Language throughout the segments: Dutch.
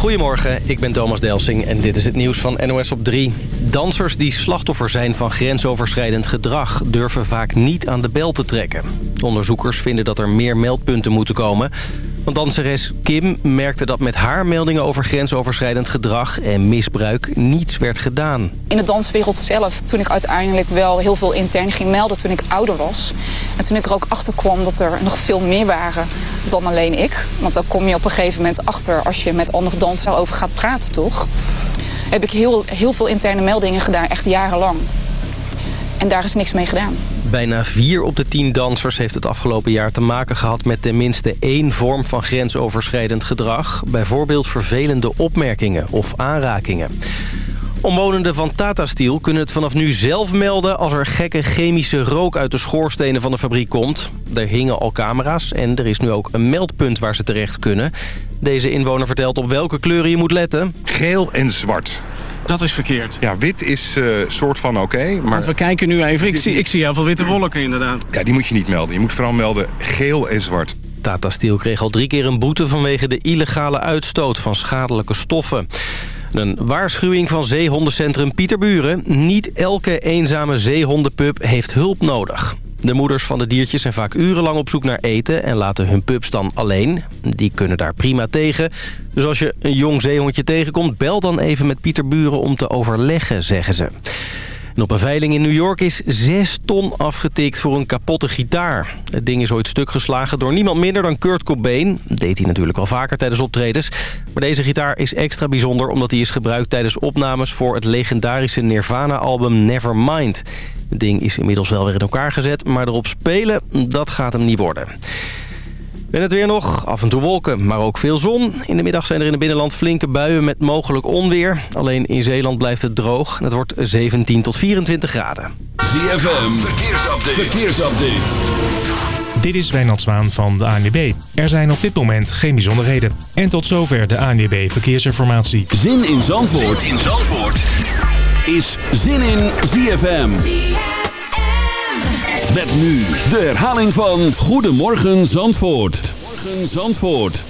Goedemorgen, ik ben Thomas Delsing en dit is het nieuws van NOS op 3. Dansers die slachtoffer zijn van grensoverschrijdend gedrag... durven vaak niet aan de bel te trekken. Onderzoekers vinden dat er meer meldpunten moeten komen... Want danseres Kim merkte dat met haar meldingen over grensoverschrijdend gedrag en misbruik niets werd gedaan. In de danswereld zelf, toen ik uiteindelijk wel heel veel intern ging melden toen ik ouder was. En toen ik er ook achter kwam dat er nog veel meer waren dan alleen ik. Want dan kom je op een gegeven moment achter als je met andere dansers over gaat praten, toch? Heb ik heel, heel veel interne meldingen gedaan, echt jarenlang. En daar is niks mee gedaan. Bijna vier op de tien dansers heeft het afgelopen jaar te maken gehad... met tenminste één vorm van grensoverschrijdend gedrag. Bijvoorbeeld vervelende opmerkingen of aanrakingen. Omwonenden van Tata Steel kunnen het vanaf nu zelf melden... als er gekke chemische rook uit de schoorstenen van de fabriek komt. Er hingen al camera's en er is nu ook een meldpunt waar ze terecht kunnen. Deze inwoner vertelt op welke kleuren je moet letten. Geel en zwart. Dat is verkeerd. Ja, wit is uh, soort van oké. maar Want we kijken nu even. Ik zie, ik zie heel veel witte wolken inderdaad. Ja, die moet je niet melden. Je moet vooral melden geel en zwart. Tata Steel kreeg al drie keer een boete vanwege de illegale uitstoot van schadelijke stoffen. Een waarschuwing van zeehondencentrum Pieterburen. Niet elke eenzame zeehondenpup heeft hulp nodig. De moeders van de diertjes zijn vaak urenlang op zoek naar eten... en laten hun pups dan alleen. Die kunnen daar prima tegen. Dus als je een jong zeehondje tegenkomt... bel dan even met Pieter Buren om te overleggen, zeggen ze. Op een veiling in New York is 6 ton afgetikt voor een kapotte gitaar. Het ding is ooit stuk geslagen door niemand minder dan Kurt Cobain. Deed hij natuurlijk al vaker tijdens optredens. Maar deze gitaar is extra bijzonder omdat hij is gebruikt tijdens opnames... voor het legendarische Nirvana-album Nevermind. Het ding is inmiddels wel weer in elkaar gezet, maar erop spelen, dat gaat hem niet worden. En het weer nog. Af en toe wolken, maar ook veel zon. In de middag zijn er in het binnenland flinke buien met mogelijk onweer. Alleen in Zeeland blijft het droog. Het wordt 17 tot 24 graden. ZFM, verkeersupdate. verkeersupdate. Dit is Wijnald Zwaan van de ANWB. Er zijn op dit moment geen bijzonderheden. En tot zover de ANWB Verkeersinformatie. Zin in Zandvoort, zin in Zandvoort. Is Zin in ZFM. Met nu de herhaling van Goedemorgen Zandvoort. Morgen Zandvoort.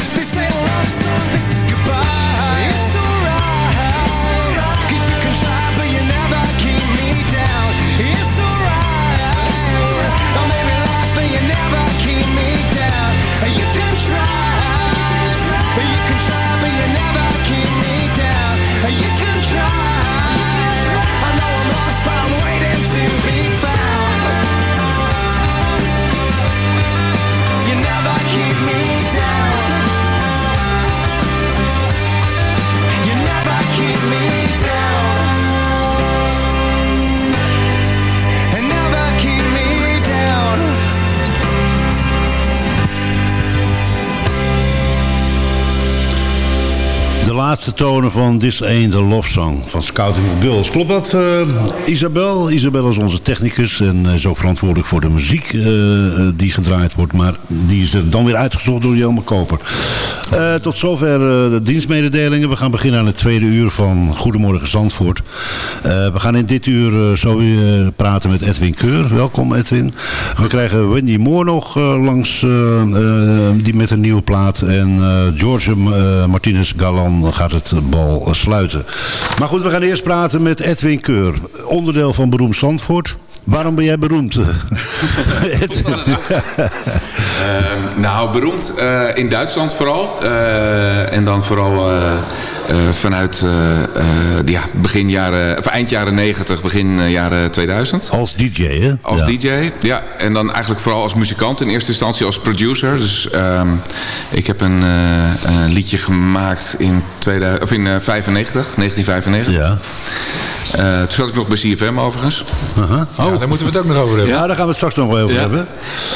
laatste tonen van This Ain't a Love Song van Scouting Bulls. Klopt dat, eh, Isabel? Isabel is onze technicus en is ook verantwoordelijk voor de muziek eh, eh, die gedraaid wordt. Maar die is er dan weer uitgezocht door Jelme Koper. Eh, tot zover eh, de dienstmededelingen. We gaan beginnen aan het tweede uur van Goedemorgen Zandvoort. Eh, we gaan in dit uur eh, zo weer praten met Edwin Keur. Welkom Edwin. We krijgen Wendy Moore nog eh, langs, eh, eh, die met een nieuwe plaat. En eh, George eh, Martinez Galan gaat het bal sluiten. Maar goed, we gaan eerst praten met Edwin Keur. Onderdeel van Beroemd Zandvoort. Waarom ben jij beroemd? Ehm, nou, beroemd eh, in Duitsland vooral. Eh, en dan vooral eh, eh, vanuit eh, eh, ja, begin jaren, of eind jaren 90, begin eh, jaren 2000. Als DJ, hè? Als Ja. DJ, ja. En dan eigenlijk vooral als muzikant in eerste instantie als producer. Dus ehm, ik heb een, eh, een liedje gemaakt in, 2000, of in eh, 95, 1995. Ja. Eh, toen zat ik nog bij CFM overigens. Aha. Oh, Daar moeten we het ook nog over hebben. ja, daar gaan we het straks nog wel over hebben.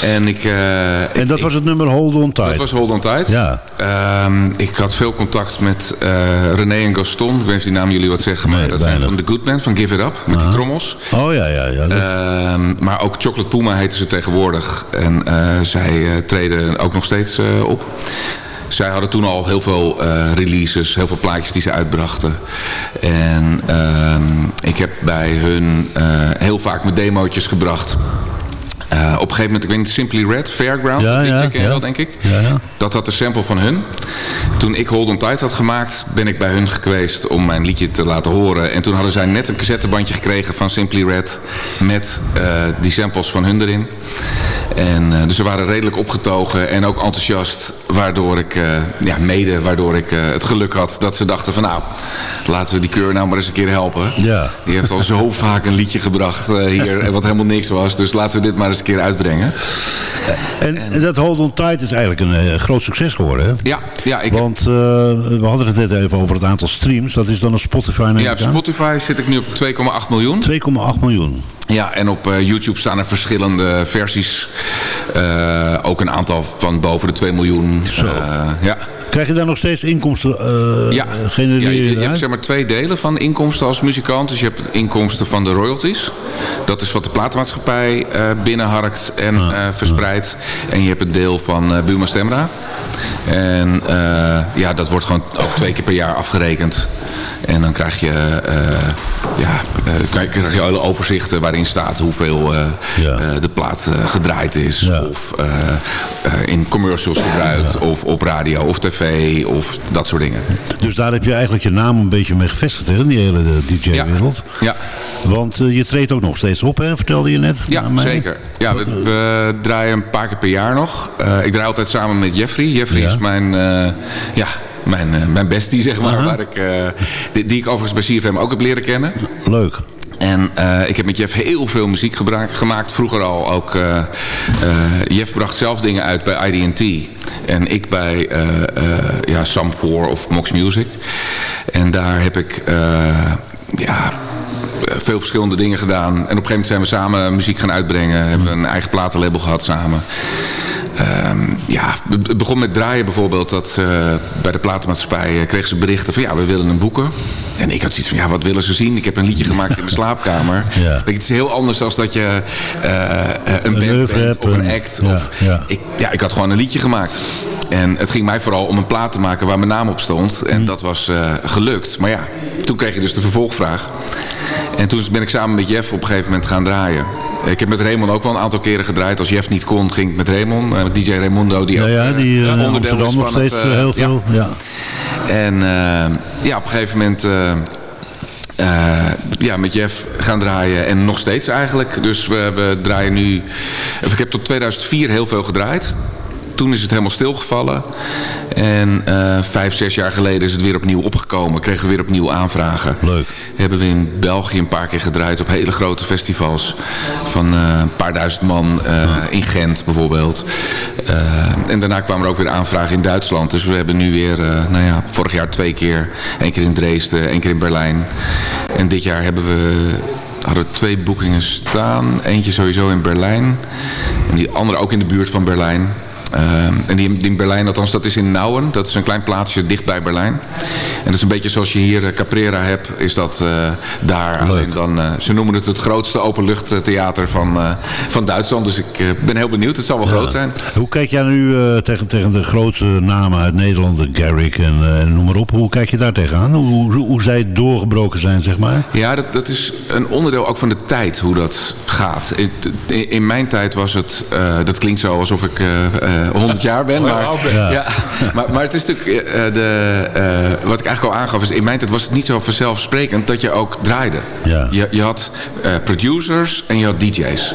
En ik... eh, En dat ik- was het nummer Hold On Tight. Dat was Hold On Tight. Ja. Ehm, ik had veel contact met eh, René en Gaston. Ik weet niet of die naam jullie wat zeggen. Maar Nee, dat bijna. zijn van The Good Man, van Give It Up. Met die trommels. Oh ja, ja, ja. dat- Ehm, maar ook Chocolate Puma heten ze tegenwoordig. En zij treden ook nog steeds op. Zij hadden toen al heel veel releases, heel veel plaatjes die ze uitbrachten. En ik heb bij hun eh, heel vaak mijn demootjes gebracht. Eh, op een gegeven moment, ik weet niet, Simply Red, Fairground, Ja, ja, ken je ja. wel, denk ik. Ja, ja. Dat had de sample van hun. Toen ik Hold On Tight had gemaakt, ben ik bij hun geweest om mijn liedje te laten horen. En toen hadden zij net een cassettebandje gekregen van Simply Red met eh, die samples van hun erin. En, eh, dus ze waren redelijk opgetogen en ook enthousiast, waardoor ik, eh, ja, mede waardoor ik eh, het geluk had dat ze dachten van nou, laten we die keur nou maar eens een keer helpen. Ja. Die heeft al zo vaak een liedje gebracht hier, en wat helemaal niks was. Dus laten we dit maar eens een keer uitbrengen. En, en dat Hold On Tight is eigenlijk een groot succes geworden, hè? Ja, ja ik Want we hadden het net even over het aantal streams. Dat is dan op Spotify, Ja, op? Spotify zit ik nu op 2,8 miljoen. 2,8 miljoen. Ja, en op eh, YouTube staan er verschillende versies. Eh, ook een aantal van boven de 2 miljoen. Zo. Eh, ja. Krijg je daar nog steeds inkomsten Ja, genereren ja je, je hebt zeg maar twee delen van inkomsten als muzikant. Dus je hebt inkomsten van de royalties. Dat is wat de platenmaatschappij binnenharkt en Ah, verspreidt. En je hebt het deel van Buma Stemra. En ja, dat wordt gewoon ook twee keer per jaar afgerekend. En dan krijg je, eh, ja, eh, krijg krijg je alle overzichten waarin staat hoeveel eh, Ja. eh, de plaat eh, gedraaid is. Ja. Of eh, eh, in commercials gebruikt. Of op radio of tv of dat soort dingen. Dus daar heb je eigenlijk je naam een beetje mee gevestigd, hè? In die hele DJ-wereld. Ja, Want je treedt ook nog steeds op, hè? Vertelde je net. ja zeker. Ja, we, we draaien een paar keer per jaar nog. Eh, ik draai altijd samen met Jeffrey. Jeffrey Ja. is mijn, eh, ja, mijn, eh, mijn bestie, zeg maar. Waar ik, eh, die, die ik overigens bij CFM ook heb leren kennen. Leuk. En eh, ik heb met Jeff heel veel muziek gemaakt. Vroeger al ook. eh, Jeff bracht zelf dingen uit bij ID&T. En ik bij ja, Sam 4 of Mox Music. En daar heb ik ja, veel verschillende dingen gedaan. En op een gegeven moment zijn we samen muziek gaan uitbrengen. Hebben we een eigen platenlabel gehad samen. Ehm, ja, het begon met draaien bijvoorbeeld. Dat eh, bij de platenmaatschappij eh, kregen ze berichten van ja, we willen een boeken. En ik had zoiets van ja, wat willen ze zien? Ik heb een liedje gemaakt in mijn slaapkamer. Ja. Het is heel anders dan dat je eh, een band bent of een een- act. ja, of, ja. Ik, ja, ik had gewoon een liedje gemaakt. En het ging mij vooral om een plaat te maken waar mijn naam op stond. En Hm. dat was eh, gelukt. Maar ja, toen kreeg je dus de vervolgvraag. En toen ben ik samen met Jeff op een gegeven moment gaan draaien. Ik heb met Raymond ook wel een aantal keren gedraaid. Als Jeff niet kon, ging ik met Raymond. eh, DJ Raimundo, die Ja, ook, ja, eh, die eh, onderdeel Amsterdam is nog van steeds het, heel veel. Ja. En ja, op een gegeven moment ja, met Jeff gaan draaien. En nog steeds eigenlijk. Dus we, we draaien nu... of Ik heb tot 2004 heel veel gedraaid. Toen is het helemaal stilgevallen. En eh, vijf, zes jaar geleden is het weer opnieuw opgekomen. Kregen we weer opnieuw aanvragen. Leuk. Hebben we in België een paar keer gedraaid op hele grote festivals. Van eh, een paar duizend man eh, in Gent bijvoorbeeld. En daarna kwamen er ook weer aanvragen in Duitsland. Dus we hebben nu weer, nou ja, vorig jaar twee keer. Eén keer in Dresden, één keer in Berlijn. En dit jaar hebben we hadden we twee boekingen staan. Eentje sowieso in Berlijn. En die andere ook in de buurt van Berlijn. Ehm, en die, in Berlijn, althans dat is in Nauwen. Dat is een klein plaatsje dicht bij Berlijn. En dat is een beetje zoals je hier eh, Caprera hebt, is dat eh, daar. Alleen dan, eh, ze noemen het het grootste openluchttheater van, van Duitsland. Dus ik ben heel benieuwd. Het zal wel groot zijn. Hoe kijk jij nu tegen, tegen de grote namen uit Nederland, de Garrick en noem maar op. Hoe kijk je daar tegenaan? Hoe, hoe, hoe zij doorgebroken zijn, zeg maar? Ja, dat, dat is een onderdeel ook van de tijd, hoe dat gaat. In, in- mijn tijd was het, dat klinkt zo alsof ik 100 jaar ben. Maar, Ja. ja. maar, maar het is natuurlijk, eh, de, eh, wat ik eigenlijk al aangaf, is in mijn tijd was het niet zo vanzelfsprekend dat je ook draaide. Ja. Je, je had eh, producers en je had DJ's.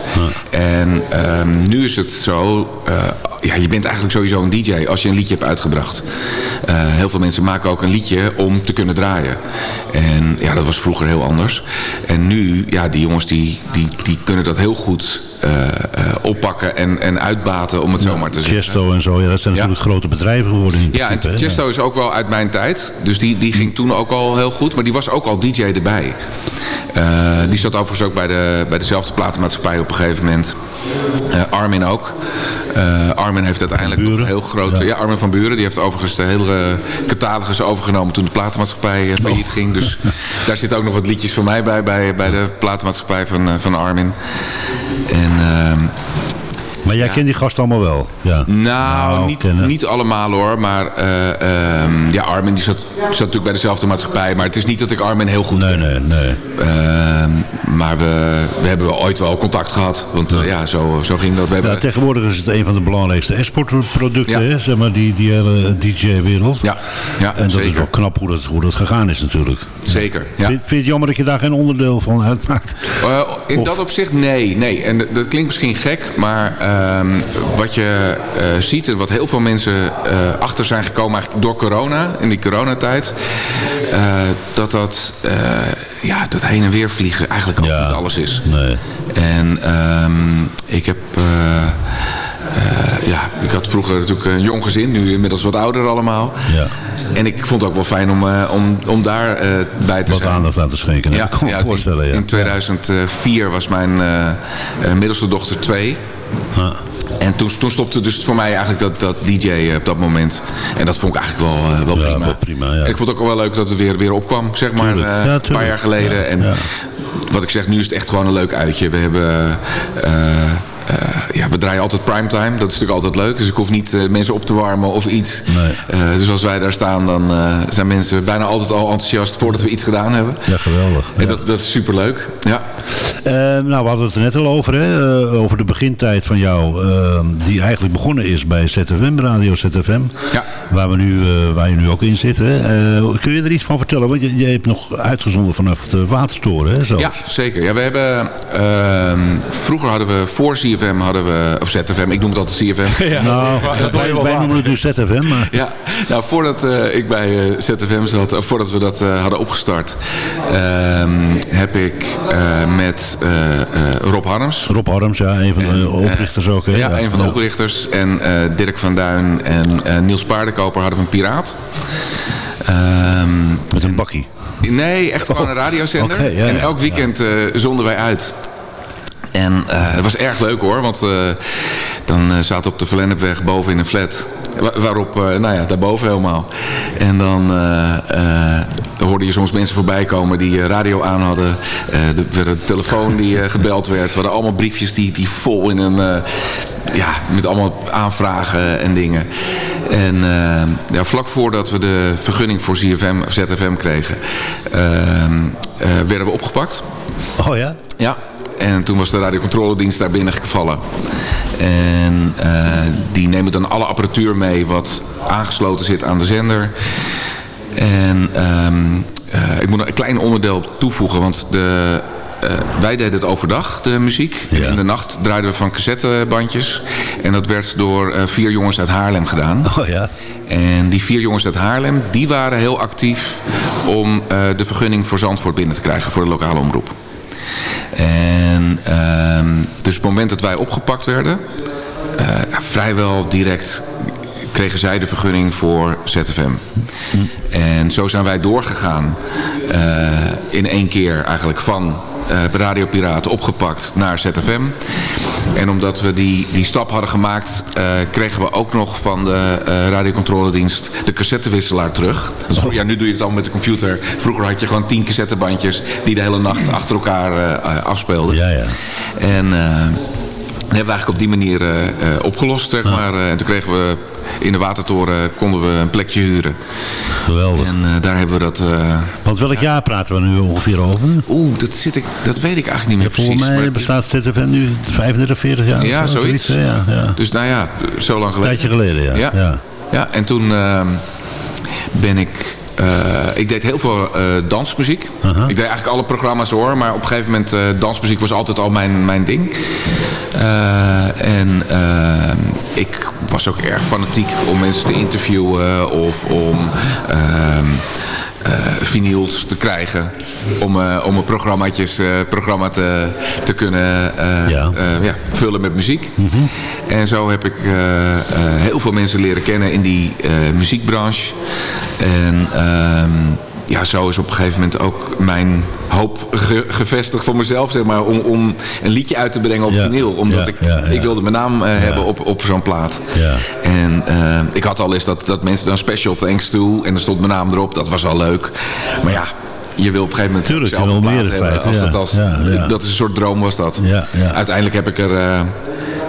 En ehm, nu is het zo, eh, ja, je bent eigenlijk sowieso een DJ als je een liedje hebt uitgebracht. Eh, heel veel mensen maken ook een liedje om te kunnen draaien. En ja, dat was vroeger heel anders. En nu, ja, die jongens die, die, die kunnen dat heel goed eh, eh, oppakken en, en uitbaten, om het zo maar te zeggen. Chesto en zo, ja, dat zijn Ja. natuurlijk grote bedrijven geworden. In Ja, en? Chesto is ook wel uit mijn tijd. Dus die, die ging toen ook al heel goed. Maar die was ook al DJ erbij. Eh, die zat overigens ook bij, de, bij dezelfde platenmaatschappij op een gegeven moment. Armin ook. Armin heeft uiteindelijk nog een heel groot... Ja. Armin van Buren. Die heeft overigens de hele catalogus overgenomen toen de platenmaatschappij failliet Oh. ging. Dus daar zitten ook nog wat liedjes van mij bij. Bij, bij de platenmaatschappij van, van Armin. En... ehm, Maar jij kent die gast allemaal wel? Ja. nou, niet, kennen. niet allemaal hoor. Maar eh, ehm, ja, Armin die zat, zat natuurlijk bij dezelfde maatschappij. Maar het is niet dat ik Armin heel goed Nee, ken. nee, nee. Ehm, maar we, we hebben wel ooit wel contact gehad. Want eh, ja, zo, zo ging dat. We hebben, Ja, tegenwoordig is het een van de belangrijkste exportproducten, Ja. hè? Zeg maar, die, die hele DJ-wereld. Ja, ja, en dat is wel knap hoe dat, hoe dat gegaan is natuurlijk. Zeker, ja. Vind, vind je het jammer dat je daar geen onderdeel van uitmaakt? Eh, in Of- dat opzicht nee. nee. En dat klinkt misschien gek, maar ehm, wat je eh, ziet en wat heel veel mensen eh, achter zijn gekomen eigenlijk door corona, in die coronatijd, eh, dat dat, ja, dat heen en weer vliegen eigenlijk ook Ja. niet alles is. Nee. En ehm, ik heb... ja, ik had vroeger natuurlijk een jong gezin, nu inmiddels wat ouder allemaal. Ja. En ik vond het ook wel fijn om, eh, om, om daar bij te Wat zijn. aandacht aan te schenken. Ja, ik kan me voorstellen, ja. In 2004 was mijn middelste dochter twee. Ja. En toen, toen stopte dus voor mij eigenlijk dat, dat DJ op dat moment. En dat vond ik eigenlijk wel, eh, wel prima. wel prima. En ik vond het ook wel leuk dat het weer, weer opkwam, zeg maar, eh, een paar jaar geleden. En wat ik zeg, nu is het echt gewoon een leuk uitje. We hebben... eh, eh, ja, we draaien altijd primetime. Dat is natuurlijk altijd leuk. Dus ik hoef niet eh, mensen op te warmen of iets. Nee. Eh, dus als wij daar staan, dan eh, zijn mensen bijna altijd al enthousiast voordat we iets gedaan hebben. Ja, geweldig. En dat, dat is superleuk. Ja. Eh, nou, we hadden het er net al over, hè? eh, over de begintijd van jou, eh, die eigenlijk begonnen is bij ZFM, Radio ZFM. Ja. Waar, we nu, eh, waar je nu ook in zit. Hè? Eh, kun je er iets van vertellen? Want je, je hebt nog uitgezonden vanaf de Watertoren, hè? Zelfs. Ja, zeker. Ja, we hebben, ehm, vroeger hadden we voor CFM, hadden we, of ZFM, ik noem het altijd CFM. Nou, wij, wij noemen het nu ZFM, maar... Ja, nou voordat eh, ik bij eh, ZFM zat, of voordat we dat eh, hadden opgestart, ehm, heb ik eh, met Rob Harms, Rob Harms, ja, een van de En, oprichters ook. Hè? ja, een van de Ja. oprichters, en eh, Dirk van Duin en eh, Niels Paardenkoper hadden we een piraat. Ehm, Met een bakkie. Nee, echt gewoon een radiozender. Oké, ja, en elk weekend eh, zonden wij uit. En eh, het was erg leuk hoor, want eh, dan eh, zaten we op de Verlennepweg boven in een flat. Wa- waarop, eh, nou ja, daarboven helemaal. En dan eh, eh, hoorde je soms mensen voorbij komen die eh, radio aan hadden. Werd een telefoon die eh, gebeld werd. We hadden allemaal briefjes die, die vol in een... eh, ja, met allemaal aanvragen en dingen. En eh, ja, vlak voordat we de vergunning voor ZFM, of ZFM kregen... eh, eh, werden we opgepakt. Oh ja? Ja. En toen was de radiocontroledienst daar binnengevallen. En eh, die nemen dan alle apparatuur mee wat aangesloten zit aan de zender. En ehm, eh, ik moet nog een klein onderdeel toevoegen, want de, eh, wij deden het overdag, de muziek. En in de nacht draaiden we van cassettebandjes. En dat werd door vier jongens uit Haarlem gedaan. Oh ja. En die vier jongens uit Haarlem, die waren heel actief om de vergunning voor Zandvoort binnen te krijgen voor de lokale omroep. En ehm, dus op het moment dat wij opgepakt werden, eh, vrijwel direct kregen zij de vergunning voor ZFM. En zo zijn wij doorgegaan eh, in één keer eigenlijk van eh, Radio Piraten opgepakt naar ZFM. En omdat we die, die stap hadden gemaakt, eh, kregen we ook nog van de eh radiocontroledienst de cassettewisselaar terug. Dus ja, nu doe je het allemaal met de computer. Vroeger had je gewoon tien cassettebandjes die de hele nacht achter elkaar eh, afspeelden. Ja, ja. En hebben we eigenlijk op die manier eh, eh, opgelost, zeg maar. Eh, en toen kregen we in de Watertoren konden we een plekje huren. Geweldig. En daar hebben we dat... eh, Want welk jaar praten we nu ongeveer over? Oeh, dat, zit ik, dat weet ik eigenlijk niet meer Volgens precies. maar mij bestaat ZFM nu 35, 40 jaar. Ja, zo, zoiets. Ja, ja. Dus nou ja, zo lang Een geleden. tijdje geleden, ja. Ja, ja. ja. en toen ehm, ben ik... eh, ik deed heel veel eh, dansmuziek. Ik deed eigenlijk alle programma's hoor. Maar op een gegeven moment, eh, dansmuziek was altijd al mijn, mijn ding. En ehm, ik was ook erg fanatiek om mensen te interviewen. Of om... eh, vinyls te krijgen om, eh, om een programmaatjes, eh, programma te, te kunnen Ja. ja, vullen met muziek. En zo heb ik heel veel mensen leren kennen in die muziekbranche. En ehm, ja, zo is op een gegeven moment ook mijn hoop ge- gevestigd voor mezelf, zeg maar, om, om een liedje uit te brengen op Ja, vinyl. Omdat ja, ik, ja, ik wilde mijn naam eh, hebben op, op zo'n plaat. Ja. En eh, ik had al eens dat, dat mensen dan special thanks to en er stond mijn naam erop. Dat was al leuk. Maar ja, je wil op een gegeven moment Tuurlijk, zelf een plaat hebben. Als ja. dat, als, Ja, ja. dat is een soort droom was dat. Ja, ja. Uiteindelijk heb ik er, eh,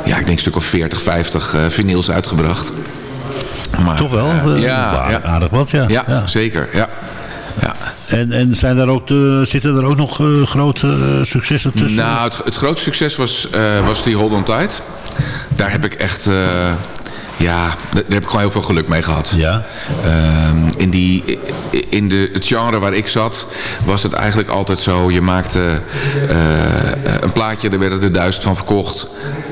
ja, ik denk een stuk of 40, 50 eh vinyls uitgebracht. Maar, Toch wel? ja, aardig, wat, ja. Ja, Ja. zeker. Ja. Ja. En, en zijn daar ook zitten er ook nog eh, grote eh, successen tussen? Nou, het, het grootste succes was, eh, was die Hold on. Daar heb ik echt... ja, daar heb ik gewoon heel veel geluk mee gehad. Ja. Ehm, in die, in de, het genre waar ik zat, was het eigenlijk altijd zo. Je maakte eh, een plaatje, daar werden er duizend van verkocht.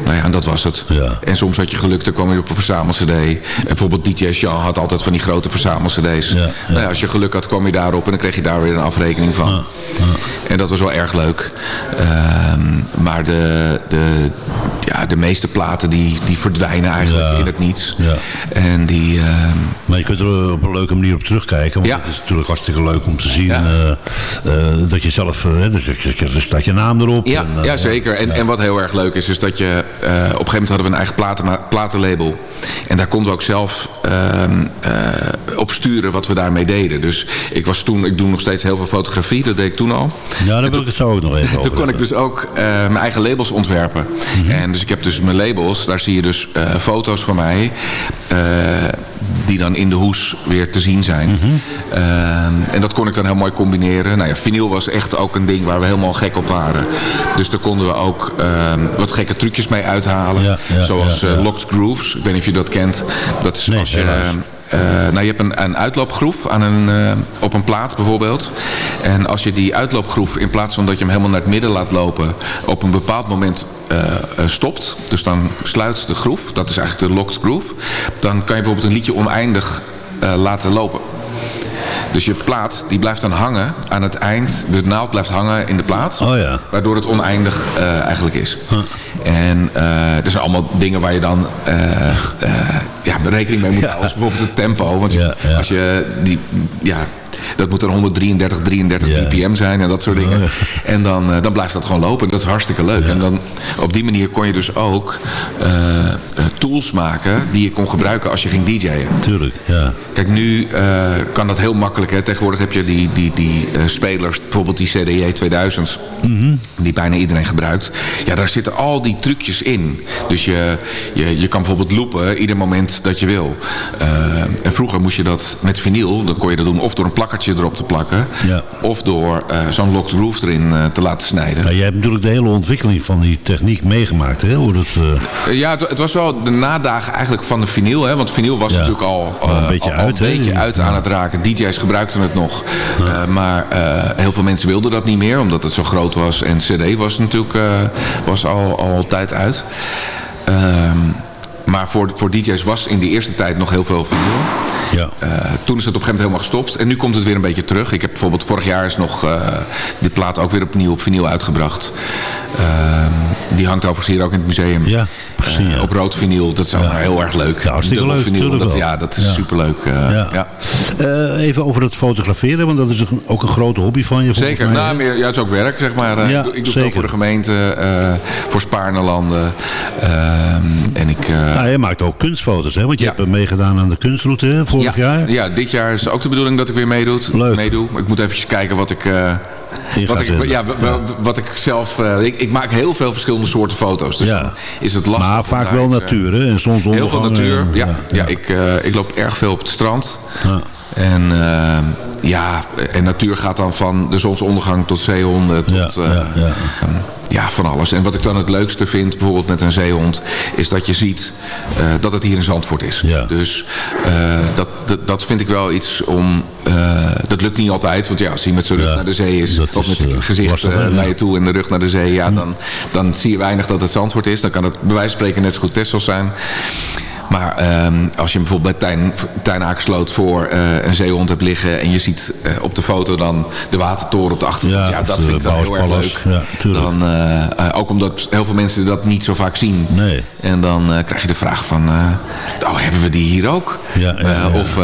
Nou ja, en dat was het. Ja. En soms had je geluk, dan kwam je op een verzamel-cd. En bijvoorbeeld DJ Jean had altijd van die grote verzamel-cd's. Ja, ja. Nou ja, als je geluk had, kwam je daarop en dan kreeg je daar weer een afrekening van. En dat was wel erg leuk. Ehm, maar de, de, ja, de meeste platen die, die verdwijnen eigenlijk Ja. in het Ja. En die... ehm, Maar je kunt er op een leuke manier op terugkijken. Want Ja. het is natuurlijk hartstikke leuk om te zien Ja. eh, eh, dat je zelf... eh, dus staat je naam erop. Ja, en, ja zeker. En, en wat heel erg leuk is, is dat je... op een gegeven moment hadden we een eigen platen, platenlabel. En daar konden we ook zelf eh, op sturen wat we daarmee deden. Dus ik was toen... Ik doe nog steeds heel veel fotografie. Dat deed ik toen al. Ja, daar wil ik het zo ook nog even over Toen kon ik dus ook eh, mijn eigen labels ontwerpen. Mhm. En dus ik heb dus mijn labels, daar zie je dus eh, foto's van mij. die dan in de hoes weer te zien zijn. Mhm. Ehm, en dat kon ik dan heel mooi combineren. Nou ja, vinyl was echt ook een ding waar we helemaal gek op waren. Dus daar konden we ook ehm, wat gekke trucjes mee uithalen. Ja, ja, Zoals ja. Locked Grooves. Ik weet niet of je dat kent. Dat is Nee, als je... helaas. eh, nou, je hebt een, een uitloopgroef aan een, eh, op een plaat bijvoorbeeld. En als je die uitloopgroef, in plaats van dat je hem helemaal naar het midden laat lopen... op een bepaald moment eh, eh, stopt, dus dan sluit de groef... dat is eigenlijk de locked groove... dan kan je bijvoorbeeld een liedje oneindig eh, laten lopen. Dus je plaat die blijft dan hangen aan het eind. De naald blijft hangen in de plaat. Oh ja. Waardoor het oneindig eh, eigenlijk is. En eh er zijn allemaal dingen waar je dan eh, eh, ja, rekening mee moet houden. Als bijvoorbeeld het tempo. Want Ja, ja. als je die... Ja, dat moet dan 133, 33 Ja. bpm zijn en dat soort dingen. Oh, ja. En dan, eh, dan blijft dat gewoon lopen. Dat is hartstikke leuk. En dan, op die manier kon je dus ook eh, eh, tools maken die je kon gebruiken als je ging DJ'en. Tuurlijk, ja. Kijk, nu kan dat heel makkelijk. Hè. Tegenwoordig heb je die, die, die spelers, bijvoorbeeld die CDJ 2000's, die bijna iedereen gebruikt. Ja, daar zitten al die trucjes in. Dus je, je, je kan bijvoorbeeld loopen ieder moment dat je wil. En vroeger moest je dat met vinyl, dan kon je dat doen of door een plakkertje erop te plakken, Ja. of door eh, zo'n locked groove erin eh, te laten snijden. Ja, jij hebt natuurlijk de hele ontwikkeling van die techniek meegemaakt, hè? Hoe dat, eh, Ja, het, het was wel de nadagen eigenlijk van de vinyl. Hè? Want vinyl was Ja. natuurlijk al, een beetje al- al uit, een beetje uit aan het raken. DJ's gebruikten het nog. Maar heel veel mensen wilden dat niet meer. Omdat het zo groot was. En CD was natuurlijk was al, al tijd uit. Ehm, maar voor, voor DJ's was in die eerste tijd nog heel veel vinyl. ja. Eh, toen is het op een gegeven moment helemaal gestopt. En nu komt het weer een beetje terug. Ik heb bijvoorbeeld vorig jaar is nog uh, dit plaat ook weer opnieuw op vinyl uitgebracht. Uh, die hangt overigens hier ook in het museum. Ja, precies. Uh, ja. op rood vinyl. Dat is ook heel erg leuk. Ja, hartstikke leuk. Vinyl, dat, ja, dat is superleuk. Uh, Ja. Eh, even over het fotograferen, want dat is ook een grote hobby van je. Zeker. mij, Nou, meer, ja, het is ook werk, zeg maar. Ja, ik doe, zeker. veel voor de gemeente, voor Spaarnelanden. en ik... Nou, jij maakt ook kunstfoto's, hè? Want je hebt meegedaan aan de kunstrutte hè, vorig ja, jaar. Ja, dit jaar is ook de bedoeling dat ik weer meedoe. Leuk. meedoe. Ik moet eventjes kijken wat ik... Wat ik, ja, wat ik zelf... Uh, ik, ik maak heel veel verschillende soorten foto's. Dus Ja. is het lastig. Maar vaak wel uh, natuur, hè? En soms Heel veel natuur, ja. ja, ja. ik, uh, ik loop erg veel op het strand. Ja. En uh, ja, en natuur gaat dan van de zonsondergang tot zeehonden tot Ja, ja, ja. um, ja, van alles. En wat ik dan het leukste vind, bijvoorbeeld met een zeehond, is dat je ziet dat het hier in Zandvoort is. Ja. Dus dat, dat, dat vind ik wel iets om. Dat lukt niet altijd, want ja, als hij met zijn rug naar de zee is, of met zijn gezicht naar je toe en de rug naar de zee, ja, dan, dan zie je weinig dat het Zandvoort is. Dan kan het bij wijze van spreken net zo goed Texel zijn. Maar um, als je bijvoorbeeld bij Tijn, Tijn Akersloot voor uh, een zeehond hebt liggen... en je ziet uh, op de foto dan de watertoren op de achtergrond... Ja, dat vind ik dan heel erg leuk. Ja, dan, uh, ook omdat heel veel mensen dat niet zo vaak zien. Nee. En dan krijg je de vraag van... oh, hebben we die hier ook? Ja. Of,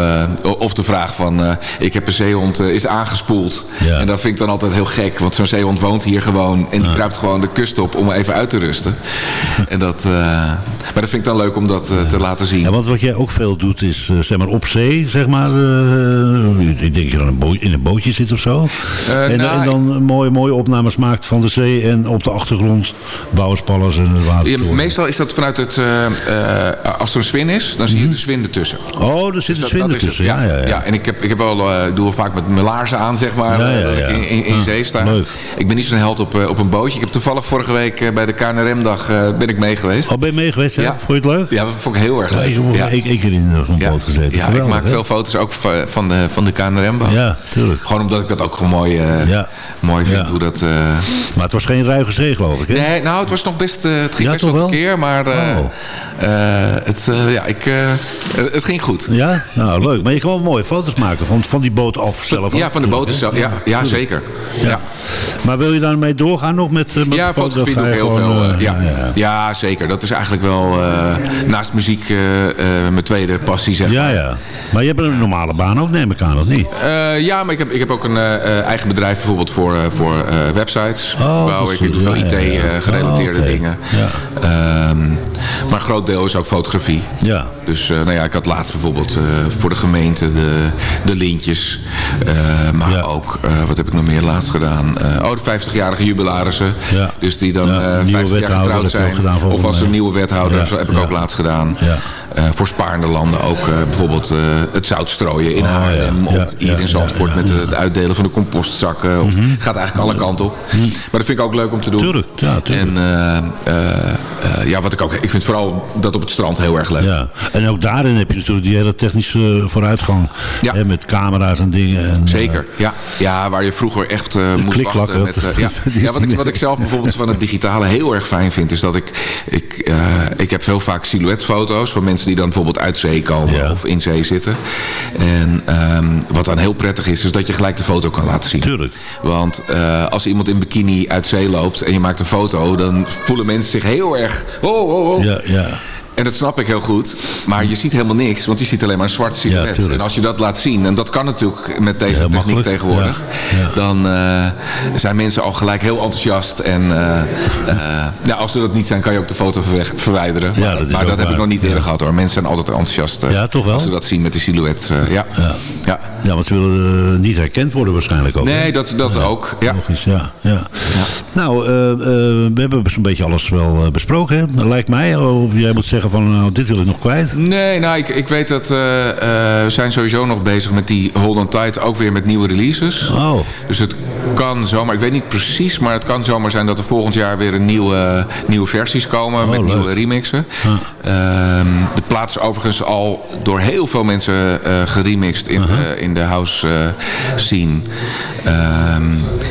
of de vraag van... ik heb een zeehond, is aangespoeld. Ja. En dat vind ik dan altijd heel gek. Want zo'n zeehond woont hier gewoon... en die kruipt gewoon de kust op om even uit te rusten. en dat, maar dat vind ik dan leuk om dat te laten zien. Ja, want wat jij ook veel doet is, uh, zeg maar, op zee, zeg maar. Uh, ik denk dat je dan een in een bootje zit of zo. en, nou, en dan mooie, mooie opnames maakt van de zee en op de achtergrond Bouwerspallers en het water. Ja, meestal is dat vanuit het... uh, als er een zwin is, dan zie je de zwin ertussen. Oh, er zit een dat, zwin dat is het. tussen. Ja, ja, ja. ja, en ik, heb, ik heb wel, doe wel vaak met mijn laarzen aan, zeg maar. Ja. In, in, in Ja, zee sta. leuk. Ik ben niet zo'n held op, op een bootje. Ik heb toevallig vorige week bij de KNRM-dag ben ik mee geweest. Oh, ben je mee geweest? Vond je het leuk? Ja, dat vond ik heel erg Ja, leuk. ik Ja. één keer in zo'n Ja. boot gezeten. Ja, ik maak hè? veel foto's ook va- van de, van de KNRM-bag. Ja, tuurlijk. Gewoon omdat ik dat ook gewoon mooi, uh, Ja. mooi vind. Hoe dat, uh... Maar het was geen ruige zee, geloof ik, hè? Nee, nou, het was nog best... Het ging best wel wel? tekeer, maar... Oh. het, ja, ik, het ging goed. Ja? Nou, leuk. Maar je kan wel mooie foto's maken van, van die boot af zelf. Ja, van de boot zo. Ja, ja, zeker. Ja. Maar wil je daarmee doorgaan nog met, met Ja, fotografie doe ik heel veel. eh, ja. ja. Zeker. Dat is eigenlijk wel naast muziek mijn tweede passie, zeg Ja, maar. ja. Maar je hebt een normale baan ook, neem ik aan, of niet? Uh, ja, maar ik heb, ik heb ook een uh, eigen bedrijf bijvoorbeeld voor, voor websites. Oh, Bouw ik, doe veel. Ja, ja, ja. IT-gerelateerde Oh, dingen. Ja. Um, maar een groot deel is ook fotografie. Ja. Dus nou ja, ik had laatst bijvoorbeeld voor de gemeente de, de lintjes. maar Ja. ook, wat heb ik nog meer laatst gedaan? oh, de 50-jarige jubilarissen. Ja. Dus die dan Ja, uh, nieuwe 50 jaar getrouwd zijn. of als een nieuwe wethouder, Ja, zo heb ik ja. ook laatst gedaan. Ja. Uh, voor spaarde landen ook uh, bijvoorbeeld uh, het zout strooien in Oh, Haarlem. ja. Ja, Of hier in Zandvoort ja, met het uitdelen van de compostzakken. Of, Het gaat eigenlijk alle kanten op. Maar dat vind ik ook leuk om te doen. Tuurlijk, ja, tuurlijk. En ja, wat ik ook... Ik vind vooral dat op het strand heel erg leuk. Ja. En ook daarin heb je natuurlijk die hele technische vooruitgang. Hè, met camera's en dingen. En, Zeker, ja. ja. Waar je vroeger echt moest wachten. Met, ja. wat, ik, wat ik zelf bijvoorbeeld van het digitale heel erg fijn vind... is dat ik... Ik, ik heb heel vaak silhouetfoto's van mensen die dan bijvoorbeeld uit zee komen... Ja. of in zee zitten. En um, wat dan heel prettig is... is dat je gelijk de foto kan laten zien. Tuurlijk. Want uh, als iemand in bikini uit zee loopt... en je maakt een foto... dan voelen mensen zich heel erg... Oh, oh, oh. Ja, ja. En dat snap ik heel goed. Maar je ziet helemaal niks, want je ziet alleen maar een zwarte silhouet. en als je dat laat zien, en dat kan natuurlijk met deze techniek tegenwoordig... Ja, dan eh, zijn mensen al gelijk heel enthousiast. En ja, als ze dat niet zijn, kan je ook de foto verwijderen. Maar dat maar heb ik nog niet eerder gehad hoor. Mensen zijn altijd enthousiast Ja, toch wel? als ze dat zien met de silhouet. ja. Ja. Ja. Ja, want ze willen eh, niet herkend worden waarschijnlijk ook. hè? Nee, dat, dat ook. Ja. Logisch, ja. ja. Nou, eh, eh, we hebben zo'n beetje alles wel besproken, hè? Dat lijkt mij. Of jij moet zeggen van, nou, dit wil ik nog kwijt. Nee, nou, ik, ik weet dat we zijn sowieso nog bezig met die Hold on Tight, ook weer met nieuwe releases. Oh. Dus het kan zomaar, ik weet niet precies, maar het kan zomaar zijn dat er volgend jaar weer een nieuwe, nieuwe versies komen met Oh, leuk. nieuwe remixen. Ehm, de plaat is overigens al door heel veel mensen geremixed in, de, in de house eh, scene. Ehm,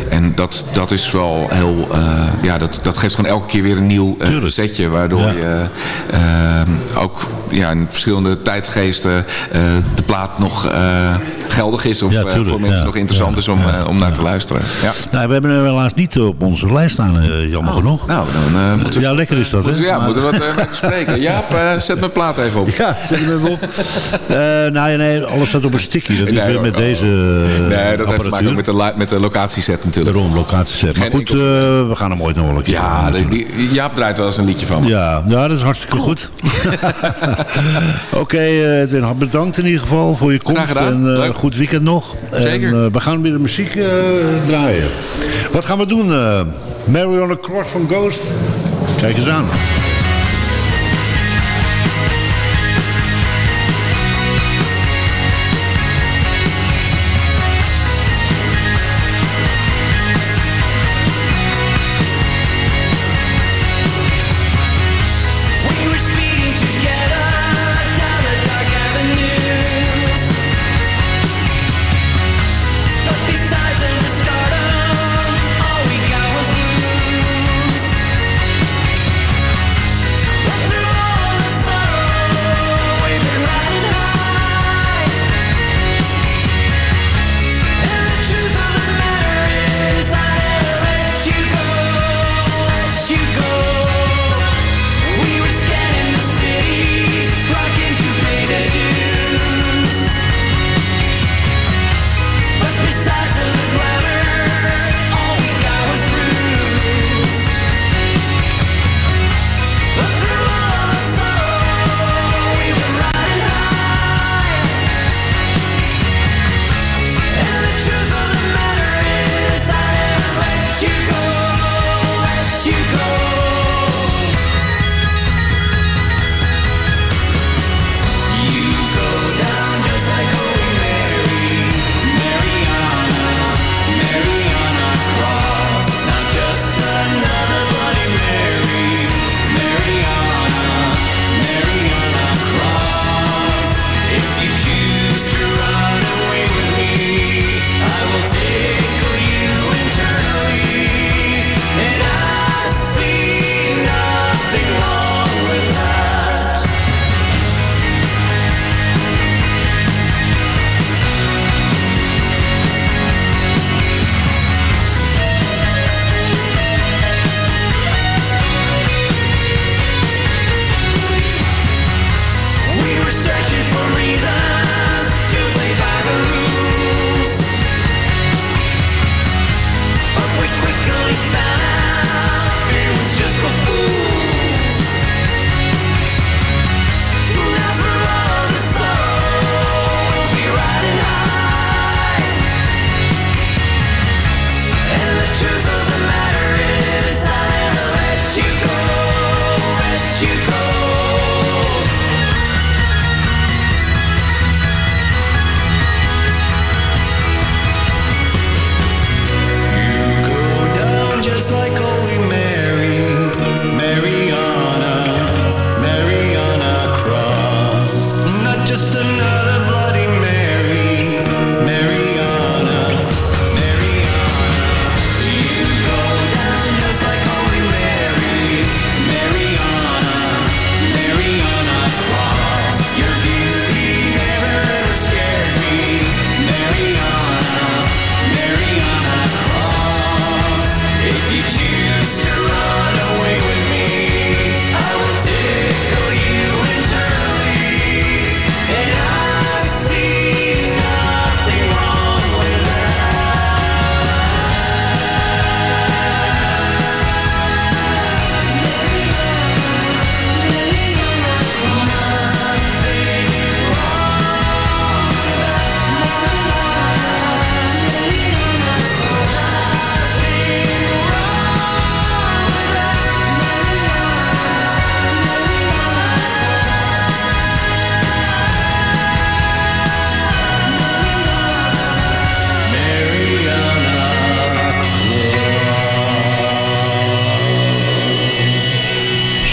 en dat, dat is wel heel, eh, ja, dat, dat geeft gewoon elke keer weer een nieuw eh, setje, waardoor Ja. je ehm, ook ja, in verschillende tijdgeesten eh, de plaat nog eh, geldig is of Ja, eh, tuurlijk, voor mensen ja. nog interessant Ja, is om, ja, eh, om naar te luisteren. Ja. Nou, we hebben hem helaas niet op onze lijst staan, eh, jammer genoeg. Nou, dan eh, moeten we, Ja, lekker is dat, hè? ja, Maar- moeten we wat eh, mee bespreken. Jaap, eh, zet mijn plaat even op. Ja, zet hem even op. Eh nou, nee, alles staat op een Dat is Nee, weer met oh. deze Nee, dat heeft te maken met de, met de locatieset natuurlijk. Daarom, locatieset. Maar Geen goed, eh, we gaan hem ooit nog wel een keer Ja, doen, die, Jaap draait wel eens een liedje van me. Ja, ja, dat is hartstikke goed. Oké, eh, Edwin, hart bedankt in ieder geval voor je komst. En eh, goed weekend nog. Zeker. En eh, we gaan weer de muziek eh, draaien. Wat gaan we doen? eh Mary on a Cross van Ghost? Kijk eens aan.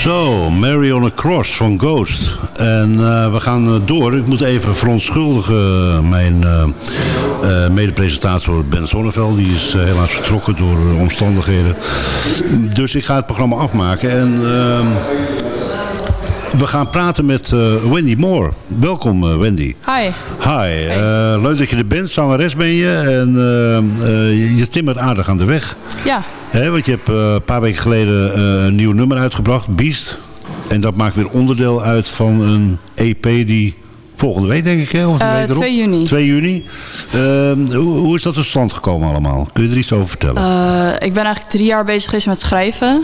Zo, Mary on a Cross van Ghost. En eh, we gaan door. Ik moet even verontschuldigen mijn eh eh, mede-presentator Ben Sonneveld. Die is helaas vertrokken door omstandigheden. Dus ik ga het programma afmaken. En ehm, we gaan praten met eh, Wendy Moore. Welkom eh, Wendy. Hi. Hi, eh, leuk dat je er bent. Zangeres ben je. En je- timmert aardig aan de weg. Ja, Hè, want je hebt een paar weken geleden een nieuw nummer uitgebracht, Beast. En dat maakt weer onderdeel uit van een EP die volgende week, denk ik, hè? Of die Eh, week erop? 2 juni. 2 juni. Ehm, hoe, hoe is dat tot stand gekomen allemaal? Kun je er iets over vertellen? eh, ik ben eigenlijk drie jaar bezig geweest met schrijven.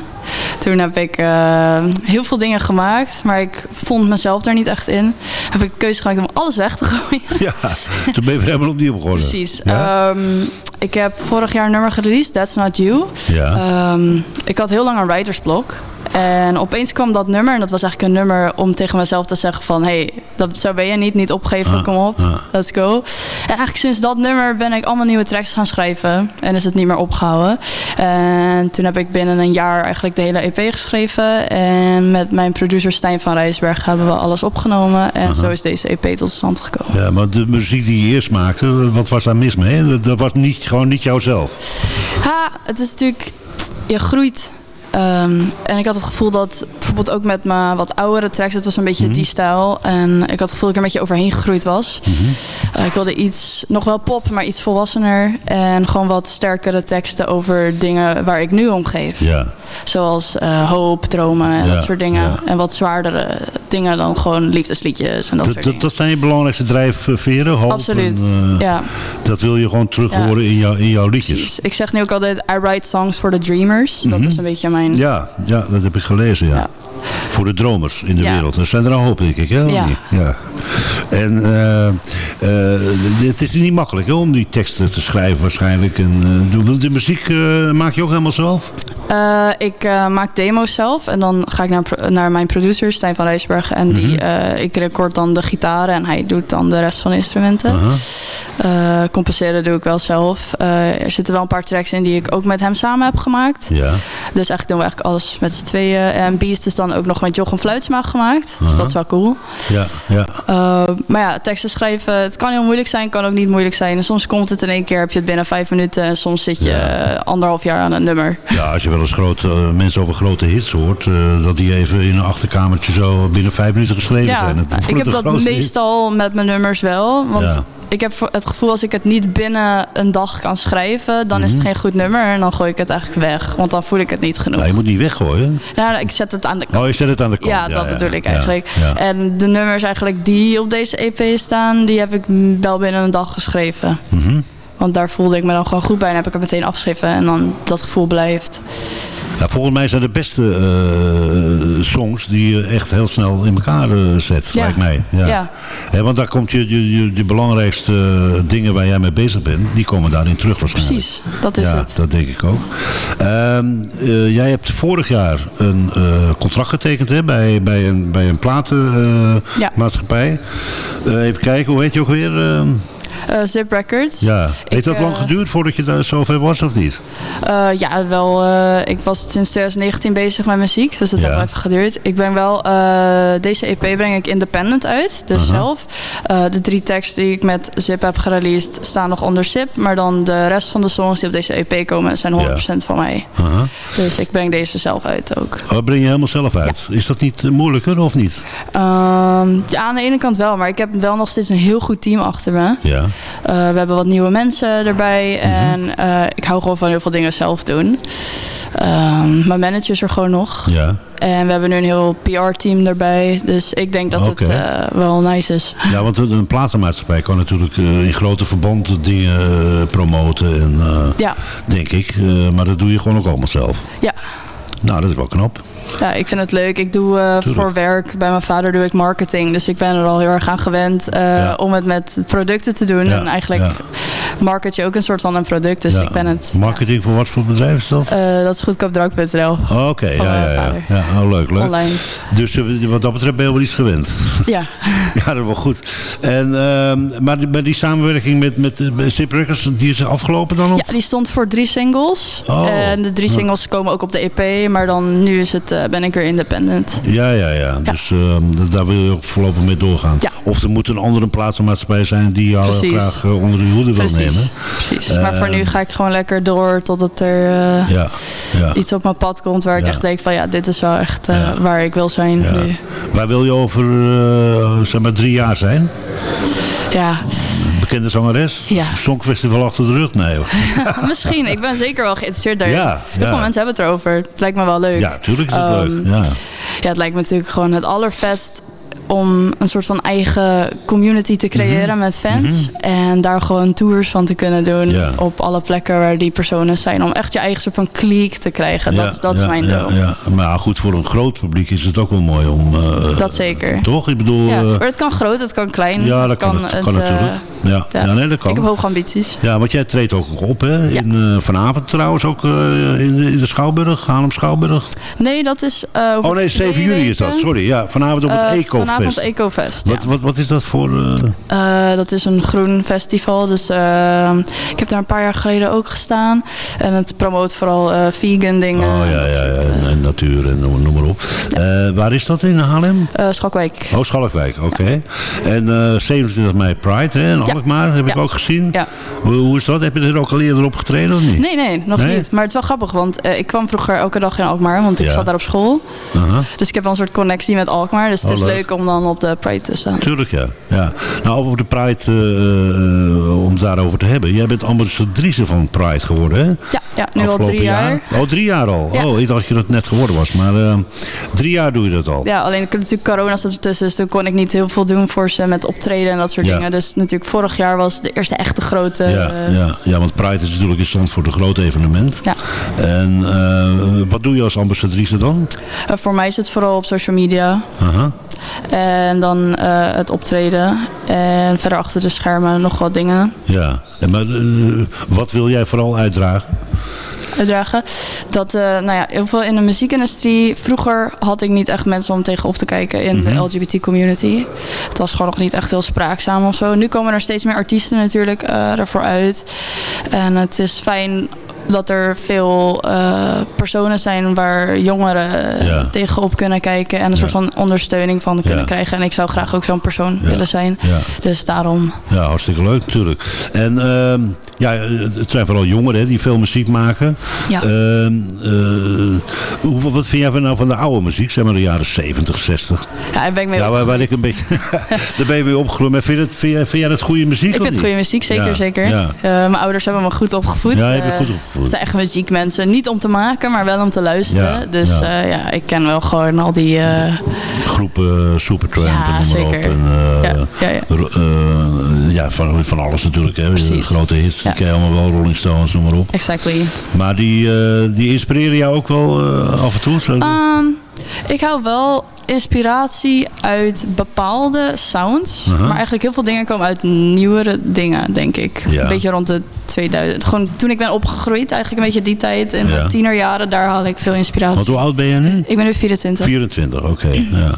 Toen heb ik eh, heel veel dingen gemaakt, maar ik vond mezelf daar niet echt in. Heb ik de keuze gemaakt om alles weg te gooien. ja, toen ben je weer helemaal opnieuw begonnen. Precies. Ja? Ehm, ik heb vorig jaar een nummer gereleased, That's Not You. Ja. Ehm, ik had heel lang een writersblok. En opeens kwam dat nummer. En dat was eigenlijk een nummer om tegen mezelf te zeggen van... hey, dat zo ben je niet, niet opgeven, Ah, kom op, ah. let's go. En eigenlijk sinds dat nummer ben ik allemaal nieuwe tracks gaan schrijven. En is het niet meer opgehouden. En toen heb ik binnen een jaar eigenlijk de hele EP geschreven. En met mijn producer Stijn van Rijsberg hebben we alles opgenomen. En zo is deze EP tot stand gekomen. Ja, maar de muziek die je eerst maakte, wat was daar mis mee? Dat, dat was niet, gewoon niet jouzelf. Ha, het is natuurlijk... Je groeit. Ehm, en ik had het gevoel dat bijvoorbeeld ook met mijn wat oudere tracks... het was een beetje die stijl. En ik had het gevoel dat ik er een beetje overheen gegroeid was. Eh, ik wilde iets, nog wel pop, maar iets volwassener. En gewoon wat sterkere teksten over dingen waar ik nu om geef. Zoals eh, hoop, dromen en dat soort dingen. En wat zwaardere dingen dan gewoon liefdesliedjes en dat, Dat, soort dingen. dat zijn je belangrijkste drijfveren? hoop Absoluut, en, eh, ja. Dat wil je gewoon terug Ja. horen in, jou, in jouw liedjes. Precies. Ik zeg nu ook altijd, I write songs for the dreamers. Dat is een beetje mijn... Ja, ja, dat heb ik gelezen, ja. Voor de dromers in de Ja. wereld. Dat zijn er een hoop, denk ik. Hè? Ja. ja. En eh, eh, het is niet makkelijk hè, om die teksten te schrijven waarschijnlijk. En, eh, de, de muziek maak je ook helemaal zelf? Ik maak demo's zelf en dan ga ik naar, naar mijn producer Stijn van Rijsberg. En die, Mhm. ik record dan de gitaren en hij doet dan de rest van de instrumenten. Eh, compenseren doe ik wel zelf. Eh, er zitten wel een paar tracks in die ik ook met hem samen heb gemaakt. Ja. Dus eigenlijk doen we eigenlijk alles met z'n tweeën. En Beast is dan ook nog met Jochem Fluitsma gemaakt. Dus dat is wel cool. Ja, ja. Uh, maar ja, teksten schrijven, het kan heel moeilijk zijn, kan ook niet moeilijk zijn. En soms komt het in één keer, heb je het binnen vijf minuten. En soms zit je eh, anderhalf jaar aan een nummer. ja, als je wel eens grote, eh, mensen over grote hits hoort, eh, dat die even in een achterkamertje zo binnen vijf minuten geschreven Ja, zijn. Het ik heb dat hit. meestal met mijn nummers wel. Want Ja. Ik heb het gevoel als ik het niet binnen een dag kan schrijven, dan is het Mhm. geen goed nummer. En dan gooi ik het eigenlijk weg, want dan voel ik het niet genoeg. Nou, je moet niet weggooien. Nou, ik zet het aan de kant. Oh, je zet het aan de kant. Ja, dat bedoel ik eigenlijk. En de nummers eigenlijk die op deze EP staan, die heb ik wel binnen een dag geschreven. Mhm. Want daar voelde ik me dan gewoon goed bij en heb ik het meteen afgeschreven en dan dat gevoel blijft. Nou, volgens mij zijn de beste eh, songs die je echt heel snel in elkaar eh, zet, Ja. lijkt mij. Ja. Ja. Want daar komt je, je, je, belangrijkste eh, dingen waar jij mee bezig bent, die komen daarin terug waarschijnlijk. Precies, dat is ja, het. dat denk ik ook. Ehm, eh, jij hebt vorig jaar een contract getekend hè, bij, bij een, bij een platenmaatschappij. Ja. even kijken, hoe heet je ook weer? Eh, Zip Records. ja. Heeft dat eh, lang geduurd voordat je daar zover was of niet? Eh, ja, wel. ik was sinds 2019 bezig met muziek, dus dat Ja. heeft wel even geduurd. Ik ben wel, deze EP breng ik independent uit, dus zelf. De drie teksten die ik met Zip heb gereleased staan nog onder Zip, maar dan de rest van de songs die op deze EP komen zijn 100% van mij. Dus ik breng deze zelf uit ook. Oh, dat breng je helemaal zelf uit. Is dat niet moeilijker of niet? Ehm, ja, aan de ene kant wel, maar ik heb wel nog steeds een heel goed team achter me. Ja. Eh, we hebben wat nieuwe mensen erbij. En eh, ik hou gewoon van heel veel dingen zelf doen. Ehm, mijn manager is er gewoon nog. Ja. En we hebben nu een heel PR-team erbij. Dus ik denk dat het eh, wel nice is. Ja, want een, platenmaatschappij kan natuurlijk in grote verband dingen promoten. En, Ja. Denk ik. Maar dat doe je gewoon ook allemaal zelf. Ja. Nou, dat is wel knap. Ja, ik vind het leuk. Ik doe eh, voor werk, bij mijn vader doe ik marketing. Dus ik ben er al heel erg aan gewend eh, Ja. om het met producten te doen. Ja, En eigenlijk ja. market je ook een soort van een product. Dus ik ben het... Marketing voor wat voor bedrijf is dat? eh, dat is goedkoopdrank.nl. Oh, Oké, van ja, ja, ja. oh, leuk, leuk. Online. Dus wat dat betreft ben je wel iets gewend. Ja. ja, dat is wel goed. En, ehm, maar, die, maar die samenwerking met, met eh, Zip Records, die is afgelopen dan nog? Ja, die stond voor drie singles. Oh. En de drie singles komen ook op de EP. Maar dan nu is het ben ik weer independent. Ja, ja, ja. Dus ehm, daar wil je ook voorlopig mee doorgaan. Ja. Of er moet een andere plaatsenmaatschappij zijn die jou Precies. graag eh, onder de hoede wil Precies, nemen. precies. maar voor Ehm, nu ga ik gewoon lekker door totdat er eh, Ja, ja. iets op mijn pad komt waar ik echt denk van ja, dit is wel echt eh, waar ik wil zijn. Waar wil je over eh, zeg maar drie jaar zijn? Ja, Bekende zangeres? Ja. Songfestival achter de rug? Nee hoor. misschien. Ik ben zeker wel geïnteresseerd daarin. Ja, Heel ja. veel mensen hebben het erover. Het lijkt me wel leuk. Ja, tuurlijk is het Ehm, leuk. Ja. Ja, het lijkt me natuurlijk gewoon het allervetst om een soort van eigen community te creëren met fans. En daar gewoon tours van te kunnen doen. Ja. op alle plekken waar die personen zijn. Om echt je eigen soort van kliek te krijgen. dat is- dat is ja, mijn ja, doel. Ja, Maar goed, voor een groot publiek is het ook wel mooi om... eh, Dat zeker. Toch? Ik bedoel... Ja, eh, maar het kan groot, het kan klein. ja, het dat kan, het, kan eh, natuurlijk. Ja, ja. nee, dat kan. Ik heb hoge ambities. Ja, want jij treedt ook op, hè? In, vanavond trouwens ook in, de, in de Schouwburg, Haarlem Schouwburg. Nee, dat is Oh nee, twee 7 juli is dat, sorry. Ja, vanavond op het Ecofest. Vanavond Ecofest, ja. wat, wat, wat is dat voor... dat is een groen festival. Dus eh, ik heb daar een paar jaar geleden ook gestaan. En het promoot vooral eh, vegan dingen. oh ja, ja, ja en, en natuur en noem, noem maar op. Eh, waar is dat in Haarlem? Eh Schalkwijk. Oh, Schalkwijk, oké. En eh 27 mei Pride, hè, in. Alkmaar, heb ik ook gezien. Ja. Hoe, hoe is dat? Heb je er ook al eerder op getreden of niet? Nee, nee, nog Nee? niet. Maar het is wel grappig, want ik kwam vroeger elke dag in Alkmaar, want ik zat daar op school. Dus ik heb wel een soort connectie met Alkmaar. Dus het Oh, is leuk. leuk om dan op de Pride te staan. Tuurlijk, ja. ja. Nou, over de Pride, eh, om het daarover te hebben. Jij bent ambassadrice van Pride geworden, hè? Ja, ja nu al drie jaar. Oh, drie jaar al. Ja. Oh, ik dacht dat je dat net geworden was. Maar eh, drie jaar doe je dat al. Ja, alleen natuurlijk corona zat ertussen, dus toen kon ik niet heel veel doen voor ze met optreden en dat soort Ja. dingen. Dus natuurlijk vorig jaar was de eerste echte grote... Ja, eh, ja, ja, want Pride is natuurlijk in stand voor een groot evenement. Ja. En wat doe je als ambassadrice dan? voor mij is het vooral op social media. Aha. En dan eh, het optreden. En verder achter de schermen nog wat dingen Ja, en maar eh, wat wil jij vooral uitdragen? uitdragen. Dat, eh, nou ja, heel veel in de muziekindustrie. Vroeger had ik niet echt mensen om tegenop te kijken in Mhm. de LGBT community. Het was gewoon nog niet echt heel spraakzaam of zo. Nu komen er steeds meer artiesten natuurlijk ervoor uit. En het is fijn dat er veel eh, personen zijn waar jongeren Ja. tegenop kunnen kijken. En een soort van ondersteuning van kunnen Ja. krijgen. En ik zou graag ook zo'n persoon willen zijn. Dus daarom. Ja, hartstikke leuk natuurlijk. En ehm, ja, het zijn vooral jongeren hè, die veel muziek maken. Ja. Ehm, eh, wat vind jij van, nou van de oude muziek? Zeg maar de jaren 70, 60. Ja, daar ben ik mee Ja, waar, waar ik een beetje... daar ben je mee opgegroeid. Maar vind, het, vind, jij, vind jij dat goede muziek? Ik vind het goede muziek, zeker, zeker. Eh, mijn ouders hebben me goed opgevoed. Ja, je bent Eh, goed opgevoed. Het zijn echt muziekmensen. Niet om te maken, maar wel om te luisteren. Ja, dus ja. ja. ja, ik ken wel gewoon al die... eh, Groepen uh, Supertramp Ja, en noem zeker. op. En, eh, Ja, ja, ja. ro- eh, ja, van, van alles natuurlijk. Hè. Precies. Grote hits, die ken je allemaal wel. Rolling Stones, noem maar op. exactly. Maar die, eh, die inspireren jou ook wel eh, af en toe? Ehm, ik hou wel inspiratie uit bepaalde sounds. Aha. Maar eigenlijk heel veel dingen komen uit nieuwere dingen, denk ik. Ja. Een beetje rond de 2000. Gewoon toen ik ben opgegroeid, eigenlijk een beetje die tijd. In Ja. mijn tienerjaren, daar haal ik veel inspiratie. Want hoe oud ben jij nu? Ik ben nu 24. 24, oké. Ja.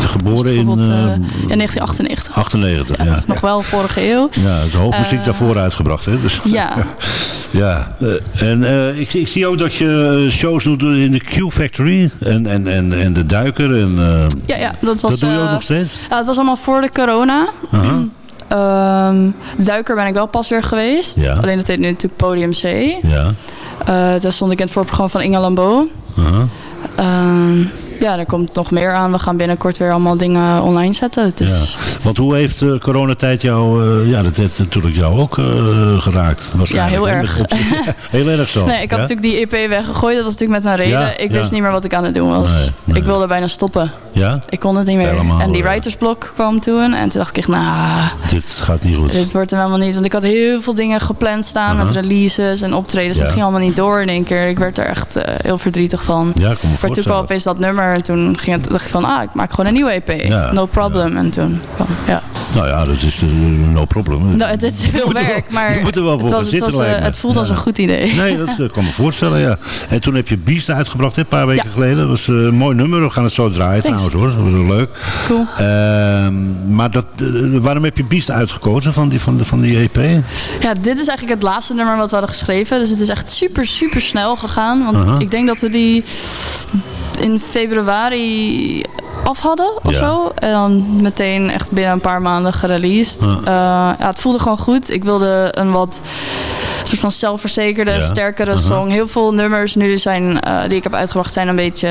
Geboren in Bijvoorbeeld eh, eh, in 1998. 98. Ja, Ja, dat is nog wel vorige eeuw. Ja, er is een hoop muziek Eh, daarvoor uitgebracht. Hè? Dus, Ja, ja. eh, en eh, ik, ik zie ook dat je eh, shows doet in de Q-Factory en, en, en, en de Duiker. En, eh, ja, ja dat was... dat doe je ook eh, nog steeds? ja, het was allemaal voor de corona. Aha. Ehm, Duiker ben ik wel pas weer geweest. Ja. Alleen dat heet nu natuurlijk Podium C. Ja. Eh daar stond ik in het voorprogramma van Lambeau. Aha. Ehm, ja, er komt nog meer aan. We gaan binnenkort weer allemaal dingen online zetten. Dus Ja. Want hoe heeft de coronatijd jou, eh, ja dat heeft natuurlijk jou ook eh, geraakt. waarschijnlijk, heel erg. Heel erg zo. Nee, ik had ja? natuurlijk die EP weggegooid. Dat was natuurlijk met een reden. Ja, ik wist ja. niet meer wat ik aan het doen was. Nee, nee. Ik wilde bijna stoppen. Ja? Ik kon het niet meer. Helemaal, en die eh. writersblok kwam toen. En toen dacht ik, nou, Dit gaat niet goed. dit wordt hem helemaal niet. Want ik had heel veel dingen gepland staan met releases en optredens. Ja. Dat ging allemaal niet door in één keer. Ik werd er echt eh, heel verdrietig van. Ja, Ik werd toen voorstellen. opeens dat nummer. En toen ging het, dacht ik van, ah, ik maak gewoon een nieuwe EP. Ja, no problem. En toen kwam, ja. Nou ja, dat is eh, no problem. Nou, het is veel er wel- werk, maar je moet er wel voor het, was, het, zitten, was, eh, het voelt als een goed idee. Nee, dat eh, kan me voorstellen, ja. En toen heb je Beast uitgebracht, hè, een paar weken geleden. Dat was een mooi nummer. We gaan het zo draaien Thanks. trouwens, hoor. Dat was leuk. Cool. Ehm, maar dat, waarom heb je Beast uitgekozen van die, van de, van die EP? Ja, dit is eigenlijk het laatste nummer wat we hadden geschreven. Dus het is echt super, super snel gegaan. Want ik denk dat we die in februari af hadden of Ja. zo. En dan meteen echt binnen een paar maanden gereleased. Ja. Eh, ja, het voelde gewoon goed. Ik wilde een wat soort van zelfverzekerde, Ja. sterkere Aha. song. Heel veel nummers nu zijn, eh, die ik heb uitgebracht zijn een beetje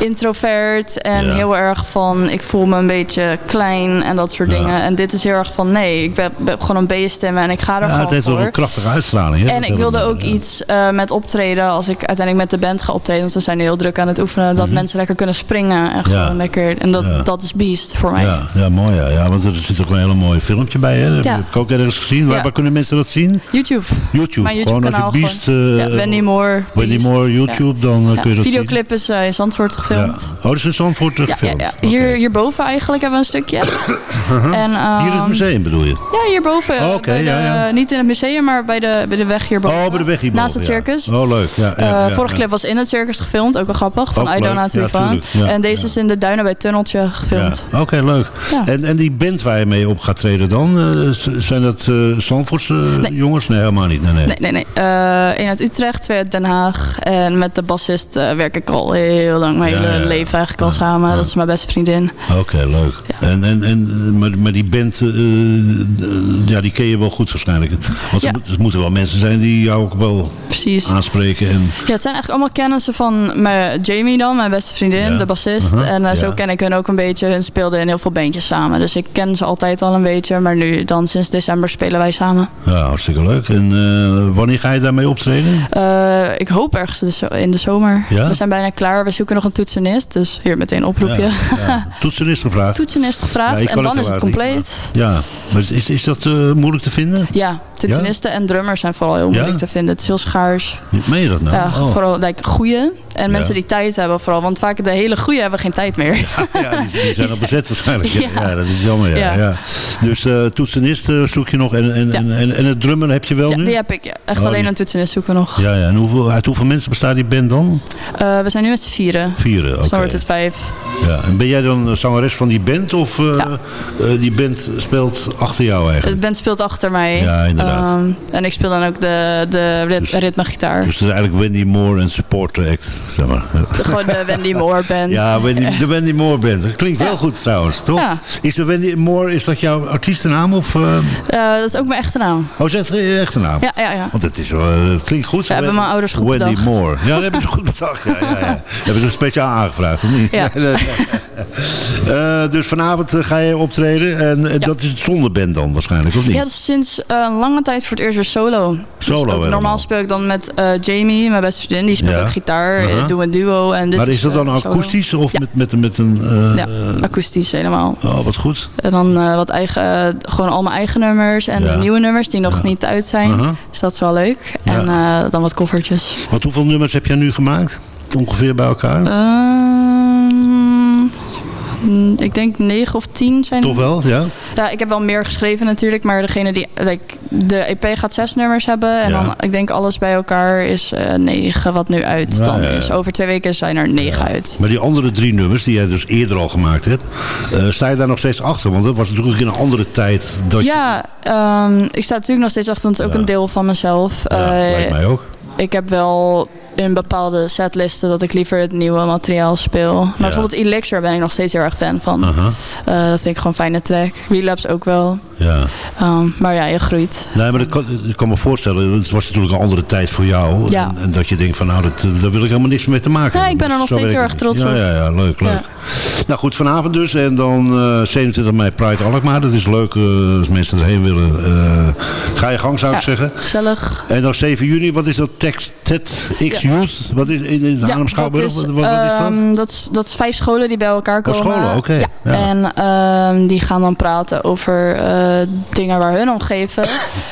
introvert. En Ja. heel erg van, ik voel me een beetje klein en dat soort Ja. dingen. En dit is heel erg van, nee, ik ben, ben gewoon een B-stem en ik ga er Ja, het gewoon heeft wel een krachtige uitstraling. Hè? En Dat ik wilde ook iets eh, met optreden. Als ik uiteindelijk met de band ga optreden. Want we zijn heel druk aan het oefenen. Dat mensen lekker kunnen springen. En gewoon Mhm. Lekker. En dat, dat is Beast voor mij. Ja, ja, mooi. Ja. ja, want er zit ook een hele mooi filmpje bij. Hè? Dat Ja. heb ik ook ergens gezien. Waar, kunnen mensen dat zien? YouTube. YouTube. Mijn gewoon YouTube als kanaal. je Beast... gewoon. eh, Wendy Moore. Wendy. Moore, YouTube, dan eh, kun je dat Videoclip is eh, in Zandvoort zien. Gefilmd. Ja. Oh, is in Zandvoort Ja, ja, gefilmd. ja. Hier, hierboven eigenlijk hebben we een stukje. en, Uh-huh. Hier in het ehm, museum bedoel je? Ja, hierboven. Oh, oké, ja. Niet in het museum, maar bij de, bij de weg hierboven. Oh, bij de weg hierboven. Naast het circus. Oh, leuk. Ja, ja, Eh, vorige clip was in het circus gefilmd, ook wel grappig. Van I Don't. Know en deze is in de duinen bij Tunneltje gefilmd. Oké, leuk. En, en die band waar je mee op gaat treden dan? eh, zijn dat eh Zandvoortse Nee. jongens? Nee, helemaal niet. Nee, nee. Nee, nee, nee. Eén uit Utrecht, twee uit Den Haag. En met de bassist werk ik al heel lang, mijn Ja, hele ja, ja. leven eigenlijk al samen. Dat is mijn beste vriendin. Oké, leuk. En, en, en maar, maar die band, eh, eh, ja, die ken je wel goed waarschijnlijk. Want er, moet- er moeten wel mensen zijn die jou ook wel Precies. aanspreken. En, Ja, het zijn eigenlijk allemaal kennissen van mijn Jamie dan, mijn beste vriendin, de bassist. Aha, En eh, zo ken ik hun ook een beetje. Hun speelden in heel veel bandjes samen. Dus ik ken ze altijd al een beetje. Maar nu, dan sinds december spelen wij samen. ja, hartstikke leuk. En wanneer ga je daarmee optreden? Ik hoop ergens in de zomer. Ja? We zijn bijna klaar. We zoeken nog een toetsenist. Dus hier meteen een oproepje. Ja, ja. Toetsen is gevraagd. Toetsenist gevraagd. en dan het is het compleet. Ja, maar is, is dat eh, moeilijk te vinden? Ja, toetsenisten en drummers zijn vooral heel moeilijk te vinden. Het is heel schaars. Meen je dat nou? Ja, Oh. Vooral like, goeie. En Ja. mensen die tijd hebben vooral. Want vaak de hele goeie hebben geen tijd meer. Ja, die, die zijn al bezet waarschijnlijk. Ja, dat is jammer. Ja. Dus eh toetsenist eh, zoek je nog. En, en, en, en, en het drummen heb je wel Ja, nu? die heb ik. ja. Echt Oh, alleen een toetsenist zoeken nog. Ja, ja. En hoeveel, uit hoeveel mensen bestaat die band dan? Eh, we zijn nu met z'n vieren. Vieren, oké. Dus dan wordt het vijf. Ja. En ben jij dan zangeres van die band? Of eh, eh, die band speelt achter jou De eigenlijk? band speelt achter mij. Ja, inderdaad. Ehm, en ik speel dan ook de, de rit, ritmegitaar. Dus het is eigenlijk Wendy Moore en support act, zeg maar. Gewoon de Wendy Moore band. Ja, Wendy, de Wendy Moore band. Dat klinkt wel goed trouwens, toch? Ja. Is de Wendy Moore, is dat jouw artiestennaam? Of, eh, dat is ook mijn echte naam. Oh, is dat je echte naam? Ja, ja, ja. Want het, is, het klinkt goed. Ja, hebben mijn ouders goed Wendy bedacht. Moore. Ja, dat hebben ze goed bedacht. Ja, ja, ja. hebben ze speciaal aangevraagd, of niet? Ja. Eh, dus vanavond eh, ga je optreden. En eh, dat is het zonder band dan waarschijnlijk, of niet? Ja, dat is sinds een lange tijd voor het eerst weer solo. Dus Solo helemaal. normaal speel ik dan met Jamie, mijn beste vriendin. Die speelt Ja. ook gitaar, Aha. uh doen een duo. En dit maar is dat dan solo. akoestisch of met, met, met een... Ja, akoestisch helemaal. Oh, wat goed. En dan wat eigen, gewoon al mijn eigen nummers en nieuwe nummers die nog niet uit zijn. Aha. Dus dat is wel leuk. En dan wat koffertjes. Want hoeveel nummers heb jij nu gemaakt? Ongeveer bij elkaar? Ik denk negen of tien zijn Toch wel, ja? Ja, ik heb wel meer geschreven natuurlijk, maar degene die like, de EP gaat zes nummers hebben en Ja. dan ik denk alles bij elkaar is eh, negen wat nu uit Ja, dan ja, is. Over twee weken zijn er negen uit. Maar die andere drie nummers die jij dus eerder al gemaakt hebt, eh, sta je daar nog steeds achter? Want dat was natuurlijk in een andere tijd dat je... Ja, ehm, ik sta natuurlijk nog steeds achter, want het is ook een deel van mezelf. Ja, Eh, lijkt mij ook. Ik heb wel in bepaalde setlisten dat ik liever het nieuwe materiaal speel. Maar bijvoorbeeld Elixir ben ik nog steeds heel erg fan van. Eh, dat vind ik gewoon een fijne track. Relapse ook wel. Ja. Ehm, maar ja, je groeit. Nee, maar dat kan, ik kan me voorstellen, het was natuurlijk een andere tijd voor jou. Ja. En, en dat je denkt van nou, dat, daar wil ik helemaal niks mee te maken Ja, ik ben er nog Zo steeds heel erg trots ja, op. Ja, ja, leuk, leuk. Ja. Nou goed, vanavond dus. En dan eh 27 mei Pride Alkmaar. Dat is leuk eh, als mensen erheen willen. eh, ga je gang, zou ik Ja, zeggen. Gezellig. En dan 7 juni, wat is dat? Text, TED X Youth? Wat is in, in Haarlem Schouwburg? dat is, Wat, wat, wat is dat? ehm, dat, is, dat is vijf scholen die bij elkaar Oh, komen. scholen, oké. Ja. Ja. En ehm, die gaan dan praten over dingen waar hun om geven.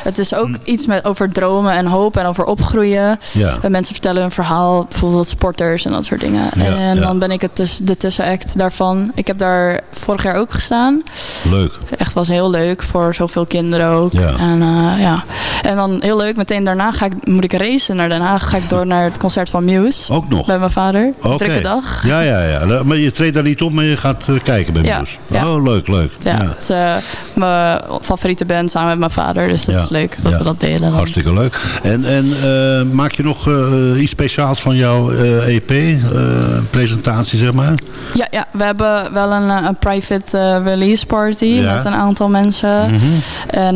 Het is ook iets met, over dromen en hoop en over opgroeien. Ja. En mensen vertellen hun verhaal, bijvoorbeeld sporters en dat soort dingen. Ja, en ja. dan ben ik het tuss de tussenact daarvan. Ik heb daar vorig jaar ook gestaan. Leuk. Echt was heel leuk voor zoveel kinderen ook. En, eh, ja. en dan heel leuk, meteen daarna ga ik, moet ik racen naar Den Haag. Ga ik door naar het concert van Muse. Ook nog? Bij mijn vader. Oké. Drukke dag. Ja, ja, ja. Maar je treedt daar niet op, maar je gaat eh, kijken bij Muse. ja. Oh, leuk, leuk. Ja, Ja. Het, eh, mijn favoriete band samen met mijn vader. Dus dat Ja, is leuk dat ja. we dat delen. dan. Hartstikke leuk. En, en eh, maak je nog eh, iets speciaals van jouw eh, EP-presentatie, zeg maar? Ja, ja, we hebben wel een, een private release party Ja. met een aantal mensen. Mhm. En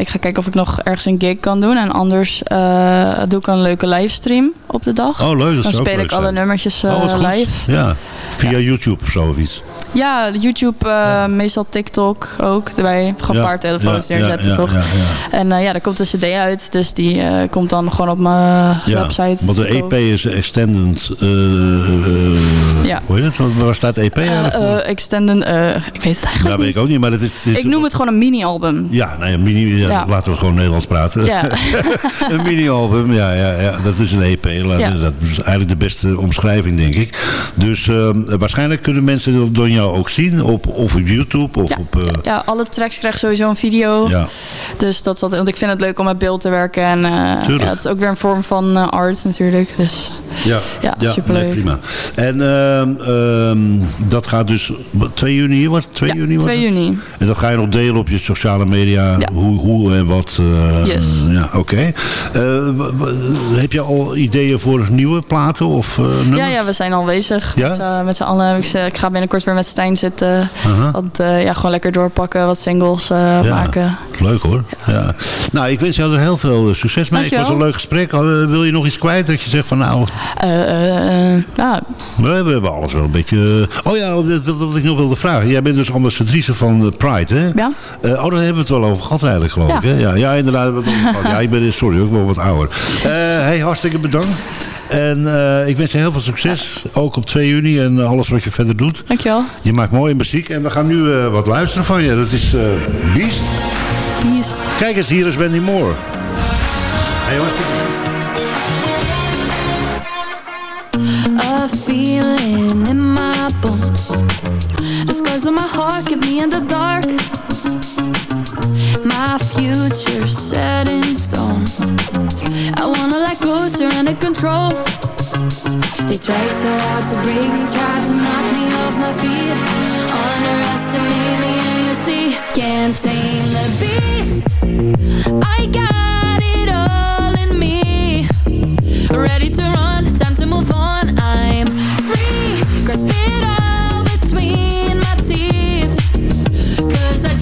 ik ga kijken of ik nog ergens een gig kan doen. En anders doe ik een leuke livestream op de dag. Oh, leuk. Dat Dan speel ik alle nummertjes Oh, live. Ja, via YouTube of zoiets. Ja, YouTube, eh, meestal TikTok ook erbij. Gewoon een paar telefoons ja, neerzetten, ja, toch? ja, ja. En eh, ja, er komt een cd uit, dus die eh, komt dan gewoon op mijn Ja, website. want de EP is extended. Ja. Hoe heet het? Waar- staat EP eigenlijk extended, ik weet het Ja, eigenlijk weet niet. ik ook niet, maar het is... het is- Ik noem het gewoon een mini-album. Ja, nou ja, mini, ja, Ja. laten we gewoon Nederlands praten. Ja. een mini-album, ja, ja, ja, dat is een EP. Ja. Dat is eigenlijk de beste omschrijving, denk ik. Dus eh, waarschijnlijk kunnen mensen door jou ook zien, op, of op YouTube, of Ja. op... eh, Ja, alle tracks krijgen sowieso een video. ja. Dus dat altijd, want ik vind het leuk om met beeld te werken. En Tuurlijk. ja, het is ook weer een vorm van eh, art natuurlijk. Dus Ja, Ja, superleuk. nee, prima. En ehm, ehm, dat gaat dus 2 juni, was het? 2 Ja, juni was 2 het? juni. En dat ga je nog delen op je sociale media, Ja. hoe, hoe en wat. Yes. Ja, oké. Heb je al ideeën voor nieuwe platen of nummers? ja, ja, we zijn al bezig. Ja? Met, z'n- met z'n allen. Ik, ik ga binnenkort weer met Stijn zitten. Aha. Want eh, ja, gewoon lekker doorpakken, wat singles eh, Ja. maken. Leuk hoor. Ja. Nou, ik wens jou er heel veel eh, succes mee. Ik Dankjewel. was een leuk gesprek. Wil je nog iets kwijt? Dat je zegt van nou, ja, we we hebben alles wel een beetje... Oh ja, dat wat ik nog wilde vragen. Jij bent dus ambassadrice van Pride, hè? Ja. Oh, daar hebben we het wel over gehad eigenlijk, geloof Ja. ik. Hè? Ja, ja, inderdaad. het. Ja, ik ben, sorry, ook wel wat ouder. Eh hey, hartstikke bedankt. En ik wens je heel veel succes. Ook op 2 juni en alles wat je verder doet. dankjewel. Je maakt mooie muziek. En we gaan nu eh, wat luisteren van je. Dat is eh Beast. Beast. Kijk eens, hier is Wendy Moore. Hey, hartstikke A feeling in my bones. The scars on my heart keep me in the dark. My future set in stone. I wanna let go, surrender control. They tried so hard to break me, tried to knock me off my feet. Underestimate me, and you see, can't tame the beast. I got it all in me. Ready to run, time to move on. I'm free, grasp it all between my teeth. Cause I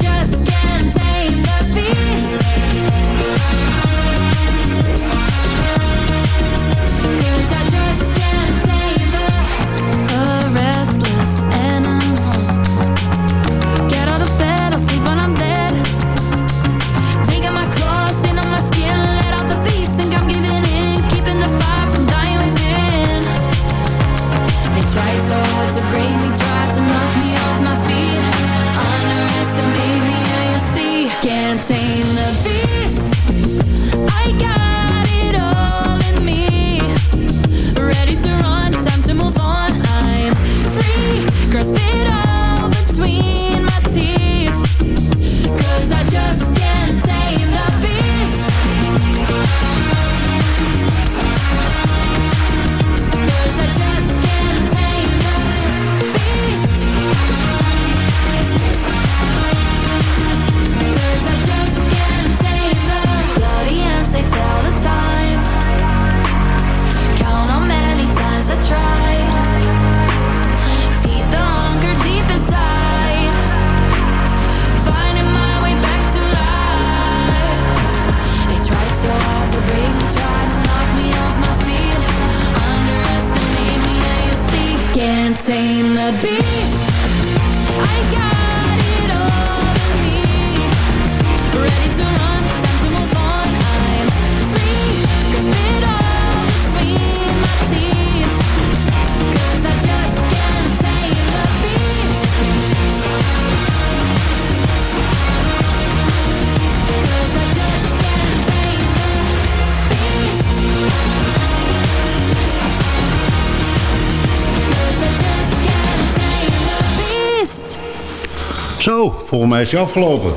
volgens mij is hij afgelopen.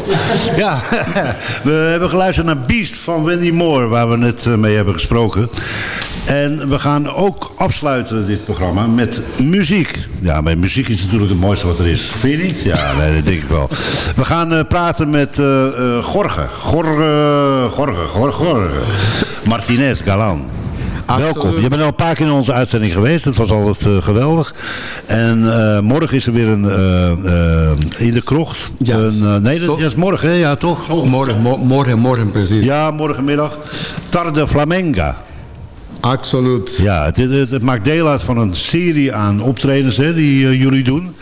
ja, we hebben geluisterd naar Beast van Wendy Moore, waar we net eh, mee hebben gesproken. En we gaan ook afsluiten dit programma met muziek. Ja, maar muziek is natuurlijk het mooiste wat er is. Vind je niet? Ja, nee, dat denk ik wel. We gaan eh, praten met eh eh, Gorge. Gorge, Gorge, Gorge, Gorge. Martinez Galan. Welkom. Je bent al een paar keer in onze uitzending geweest. Dat was altijd eh, geweldig. En eh, morgen is er weer een eh, in de krocht. Ja, een, nee, dat is morgen, hè? Ja, toch? Morgen, mo- morgen, morgen precies. Ja, morgenmiddag. Tarde Flamenga. Absoluut. Ja, het, het, het maakt deel uit van een serie aan optredens hè, die jullie doen.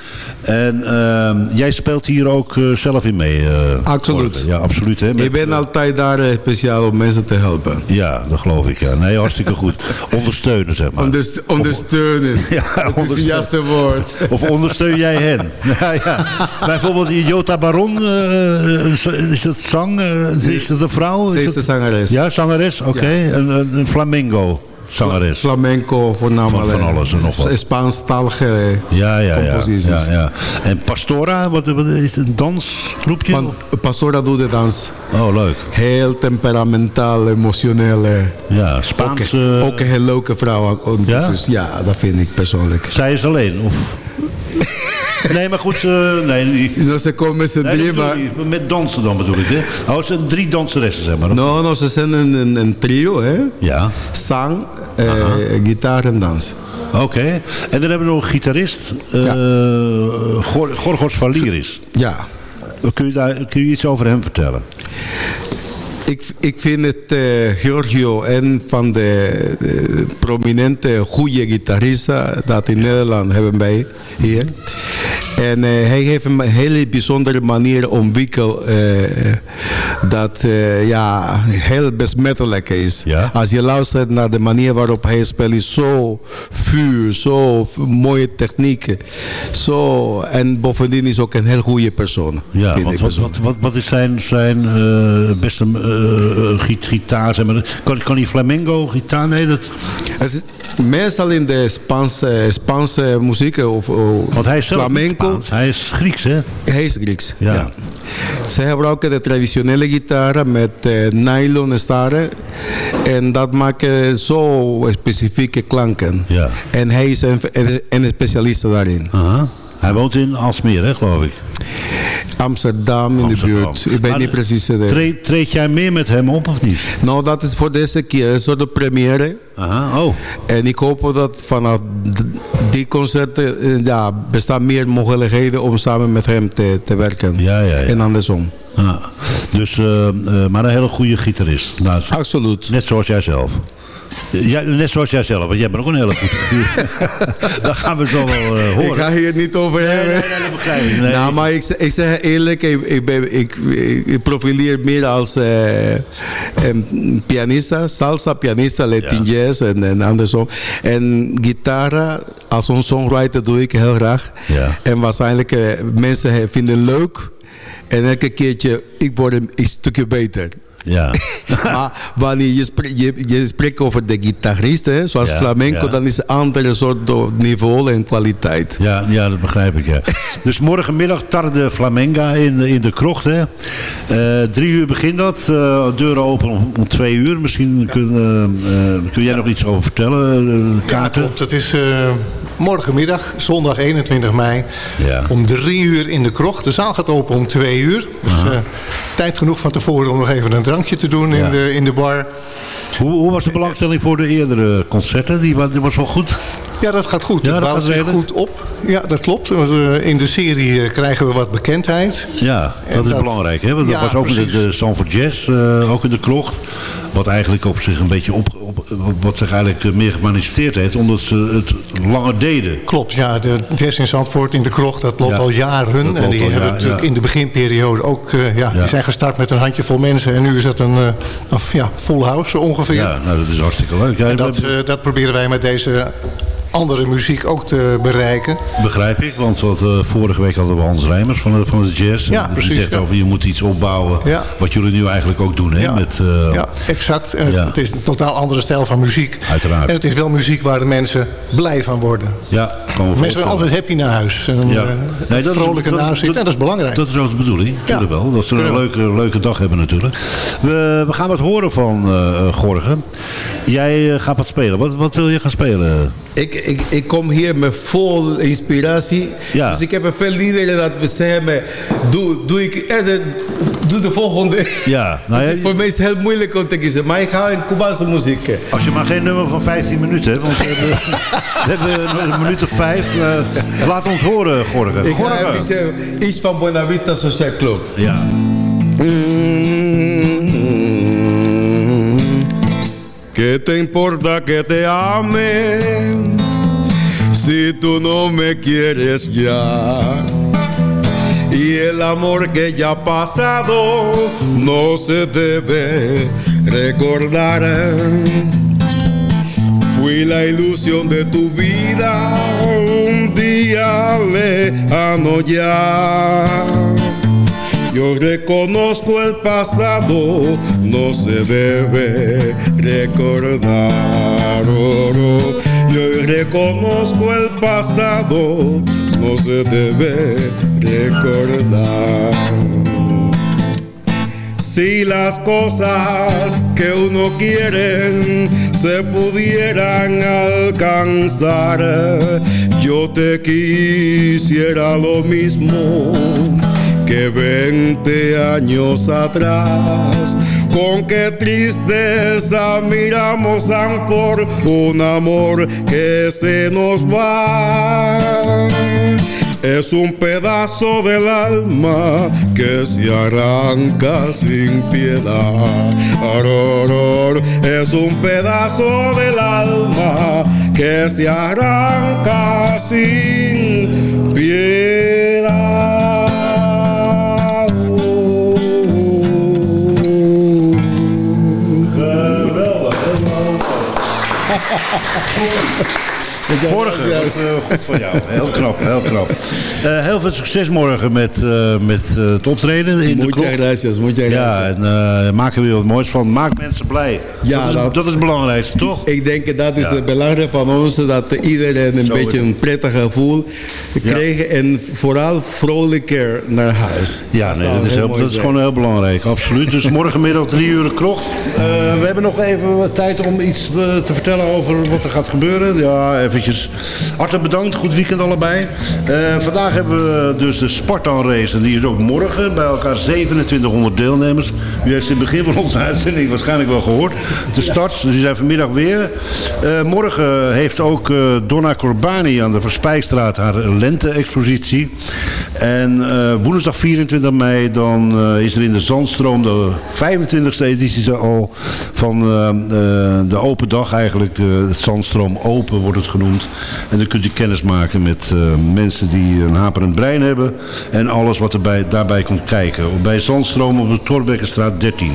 En ehm, jij speelt hier ook eh, zelf in mee. eh, Absoluut. Ja, absoluut. Hè, met- Ik ben altijd daar eh, speciaal om mensen te helpen. Ja, dat geloof ik. Ja. Nee, hartstikke goed. Ondersteunen, zeg maar. Onderst- ondersteunen. Ja, dat is het juiste woord. Of ondersteun jij hen? Ja, ja. Bijvoorbeeld Jota Baron, eh, is dat zang? Eh, is dat een vrouw? Ze is dat- de zangeres. Ja, zangeres, oké. Een, een, een flamengo zangeres. Flamenco voornamelijk. Van- van alles en nog wat. Spaanstalige Ja, ja, ja. composities. ja, ja. En Pastora, wat, wat is het, een dansgroepje? Pan- Pastora doet de dans. Oh, leuk. Heel temperamentaal, emotioneel. eh. Ja, Ook, Spaans. een- eh, ook een heel leuke vrouw. Ja? Dus ja, dat vind ik persoonlijk. zij is alleen, of... nee, maar goed, eh, nee, Dus ze komen met z'n nee, drie, maar... met dansen dan bedoel ik, hè? Oh, het zijn drie danseressen, zeg maar. No, no, ze zijn een, een, een trio, hè. Ja, Zang, eh, gitaar en dans. oké. En dan hebben we nog een gitarist, eh Gor- Gorgos Valiris. Ja. Kun je, daar, kun je iets over hem vertellen? Ik, ik vind het eh, Giorgio een van de eh, prominente goede gitaristen dat in Nederland hebben wij hier. En eh, hij heeft een hele bijzondere manier ontwikkeld eh, dat eh, ja, heel besmettelijk is. Ja. Als je luistert naar de manier waarop hij speelt, is zo vuur, zo mooie technieken. Zo, en bovendien is ook een heel goede persoon. Ja, wat, wat, wat, wat is zijn, zijn beste gitaar? Zeg maar. kan, kan hij flamenco gitaar? Nee, dat... Het is meestal in de Spaanse, Spaanse muziek of, of Want hij flamenco. Hij is Grieks, hè? Hij is Grieks. Ja. Ja. Ze gebruiken de traditionele gitaar met eh, nylon staren. En dat maakt eh, zo specifieke klanken. Ja. En hij is een, een, een specialist daarin. Aha. Hij woont in Alsmeer, hè, geloof ik. Amsterdam in Amsterdam. de buurt. Ik Maar niet precies. eh, de- Treed, jij meer met hem op of niet? nou, dat is voor deze keer een soort première. Aha, oh. En ik hoop dat vanaf die concerten eh, ja, bestaan meer mogelijkheden om samen met hem te, te werken. Ja, ja, ja. En andersom. Ja. Dus, eh, eh, maar een hele goede gitarist. Nou, Absoluut. net zoals jij zelf. Ja, net zoals jij zelf, want jij bent ook een hele goede figuur. dat gaan we zo wel eh, horen. Ik ga hier niet over Nee, hebben. nee, nee, dat begrijp ik. Nee, nou, maar ik, zeg- ik zeg eerlijk, ik, ik, ben, ik, profileer meer als een pianista, salsa pianista, Latin jazz en, en andersom. En gitaar, als een songwriter doe ik heel graag. Ja. En waarschijnlijk eh, mensen vinden het leuk. En elke keertje, ik word een, een stukje beter. Ja. maar wanneer je, spreekt, je, je spreekt over de gitarist, hè, zoals Ja, flamenco, ja. dan is het een andere soort niveau en kwaliteit. Ja, ja, dat begrijp ik, ja. Dus morgenmiddag Tarde Flamenga in, de- in de krocht, hè. Eh, drie uur begint dat. eh, deuren open om, om twee uur. Misschien kun, eh, kun jij nog iets over vertellen, Ja, kaarten? klopt. Het is eh, morgenmiddag, zondag 21 mei, Ja. om drie uur in de krocht. De zaal gaat open om twee uur. Dus eh, tijd genoeg van tevoren om nog even een drankje te doen Ja. in, de, in de bar. Hoe, hoe was de belangstelling voor de eerdere concerten? Die, die was wel goed? Ja, dat gaat goed. Ja, dat bouwt zich goed op. Ja, dat klopt. Want, eh, in de serie eh, krijgen we wat bekendheid. Ja, En dat is dat- belangrijk. Hè? Want dat Ja, was ook in de, precies. de Stanford Jazz, ook in de krocht. Wat eigenlijk op zich een beetje op, op wat zich eigenlijk eh, meer gemanifesteerd heeft, omdat ze het langer deden. Klopt, ja. De jazz in Zandvoort in de krocht, dat loopt Ja, al jaren. en die al hebben natuurlijk ja. in de beginperiode ook... eh, ja. Die zijn gestart met een handjevol mensen. En nu is dat een, een ja, full house ongeveer. Ja, nou, dat is hartstikke leuk. Ja, En dat, dat proberen wij met deze andere muziek ook te bereiken. Begrijp ik, want wat, eh, vorige week hadden we Hans Rijmers van de, van de jazz. Ja, En die precies, zegt ja. over je moet iets opbouwen. Ja. Wat jullie nu eigenlijk ook doen. Hè? Ja. Met, eh, Ja, exact. En het, het is een totaal andere stijl van muziek. Uiteraard. En het is wel muziek waar de mensen blij van worden. ja, Mensen me zijn altijd happy naar huis. En, Ja. eh, Nee, dat is- vrolijk dat-. En is belangrijk. Dat is ook de bedoeling, natuurlijk wel. Dat ze een leuke, leuke dag hebben natuurlijk. We, we gaan wat horen van eh Gorgen. Jij eh, gaat wat spelen. Wat, wat wil je gaan spelen? Ik, ik, ik kom hier met vol inspiratie. Ja. Dus ik heb er veel liederen dat we zeggen, me, doe, doe, ik, eh, de, doe de volgende. Ja, nou Dus ja, voor mij is het heel moeilijk om te kiezen. Maar ik ga in Cubaanse muziek. Als je maar geen nummer van 15 minuten hebt. Want we hebben, we hebben een minuut of vijf. eh, laat ons horen, Gorgen. Ik ga Gorgen. even iets van Bonavita Social Club. Ja. ¿Qué te importa que te ame si tú no me quieres ya? Y el amor que ya ha pasado no se debe recordar. Fui la ilusión de tu vida un día lejano ya. Yo reconozco el pasado, no se debe recordar. No. Yo reconozco el pasado, no se debe recordar. Si las cosas que uno quiere se pudieran alcanzar, yo te quisiera lo mismo que 20 años atrás. Con qué tristeza miramos por un amor que se nos va. Es un pedazo del alma que se arranca sin piedad. Es un pedazo del alma que se arranca sin piedad. Applaus Vorige, wat, eh, goed van jou. Heel knap, heel knap. Eh, heel veel succes morgen met, eh, met eh, het optreden in de Muchas klok. gracias, muchas Ja, en eh maken we weer wat moois van. Maak mensen blij. Ja, dat, is, dat- dat is het belangrijkste, toch? Ik denk dat is Ja. het belangrijk van ons, dat iedereen een Zo beetje is een prettig gevoel krijgt en vooral vrolijker naar huis. Ja, nee, dat is, heel mooi dat is zijn. gewoon heel belangrijk, absoluut. Dus morgenmiddag drie uur de krocht. Eh, we hebben nog even wat tijd om iets eh, te vertellen over wat er gaat gebeuren. Ja, Hartelijk bedankt, goed weekend allebei. Eh, vandaag hebben we dus de Spartan Race. En die is ook morgen. Bij elkaar 2700 deelnemers. U heeft in het begin van onze uitzending waarschijnlijk wel gehoord. De start, dus die zijn vanmiddag weer. Eh, morgen heeft ook eh, Donna Corbani aan de Verspijkstraat haar lente-expositie. En woensdag 24 mei dan is er in de Zandstroom de 25e editie al van de open dag eigenlijk. De, Zandstroom Open wordt het genoemd. En dan kunt u kennis maken met eh, mensen die een haperend brein hebben. En alles wat erbij, daarbij komt kijken. Bij Zandstroom op de Torbekkenstraat 13.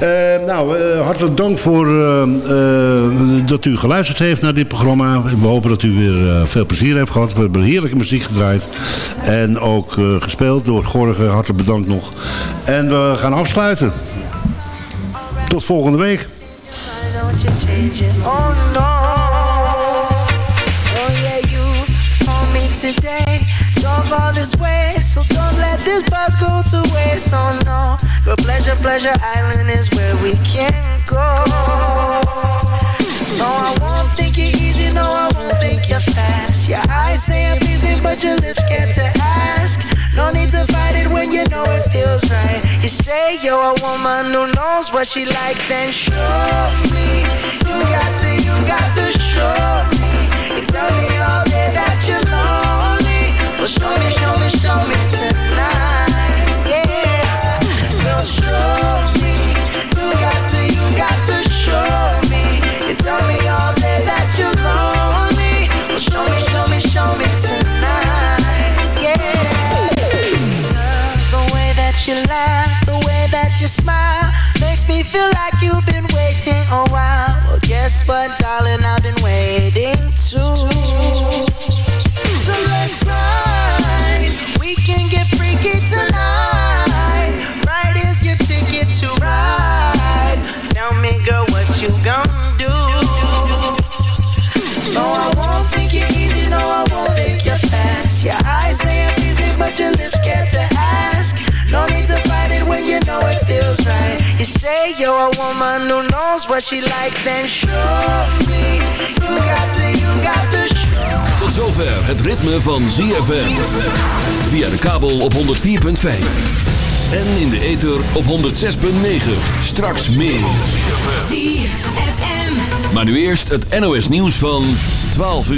Eh, nou, eh, hartelijk dank voor dat u geluisterd heeft naar dit programma. We hopen dat u weer veel plezier heeft gehad. We hebben heerlijke muziek gedraaid. En ook gespeeld door Gorgen. Hartelijk bedankt nog. En we gaan afsluiten. Tot volgende week. Oh. Today. Drove all this way, so don't let this bus go to waste. Oh no. Your pleasure, pleasure island is where we can go. No, I won't think you're easy, no, I won't think you're fast. Your eyes say I'm pleasing, but your lips scared to ask. No need to fight it when you know it feels right. You say you're a woman who knows what she likes, then show me. You got to, you got to show me. You tell me all day that. Well, show me, show me, show me tonight. Yeah, girl, show me. You got to, you got to show me. You tell me all day that you're lonely. Well, show me, show me, show me tonight. Yeah. The way that you laugh, the way that you smile makes me feel like you've been waiting a while. Well, guess what, darling? I've been waiting too. your lips, scared to ask. No need to fight it when you know it feels right. You say you're a woman who knows what she likes, then show me. You got to, you got to. Tot zover het ritme van ZFM. Via de kabel op 104.5. En in de ether op 106.9. Straks meer. Maar nu eerst het NOS nieuws van 12 uur.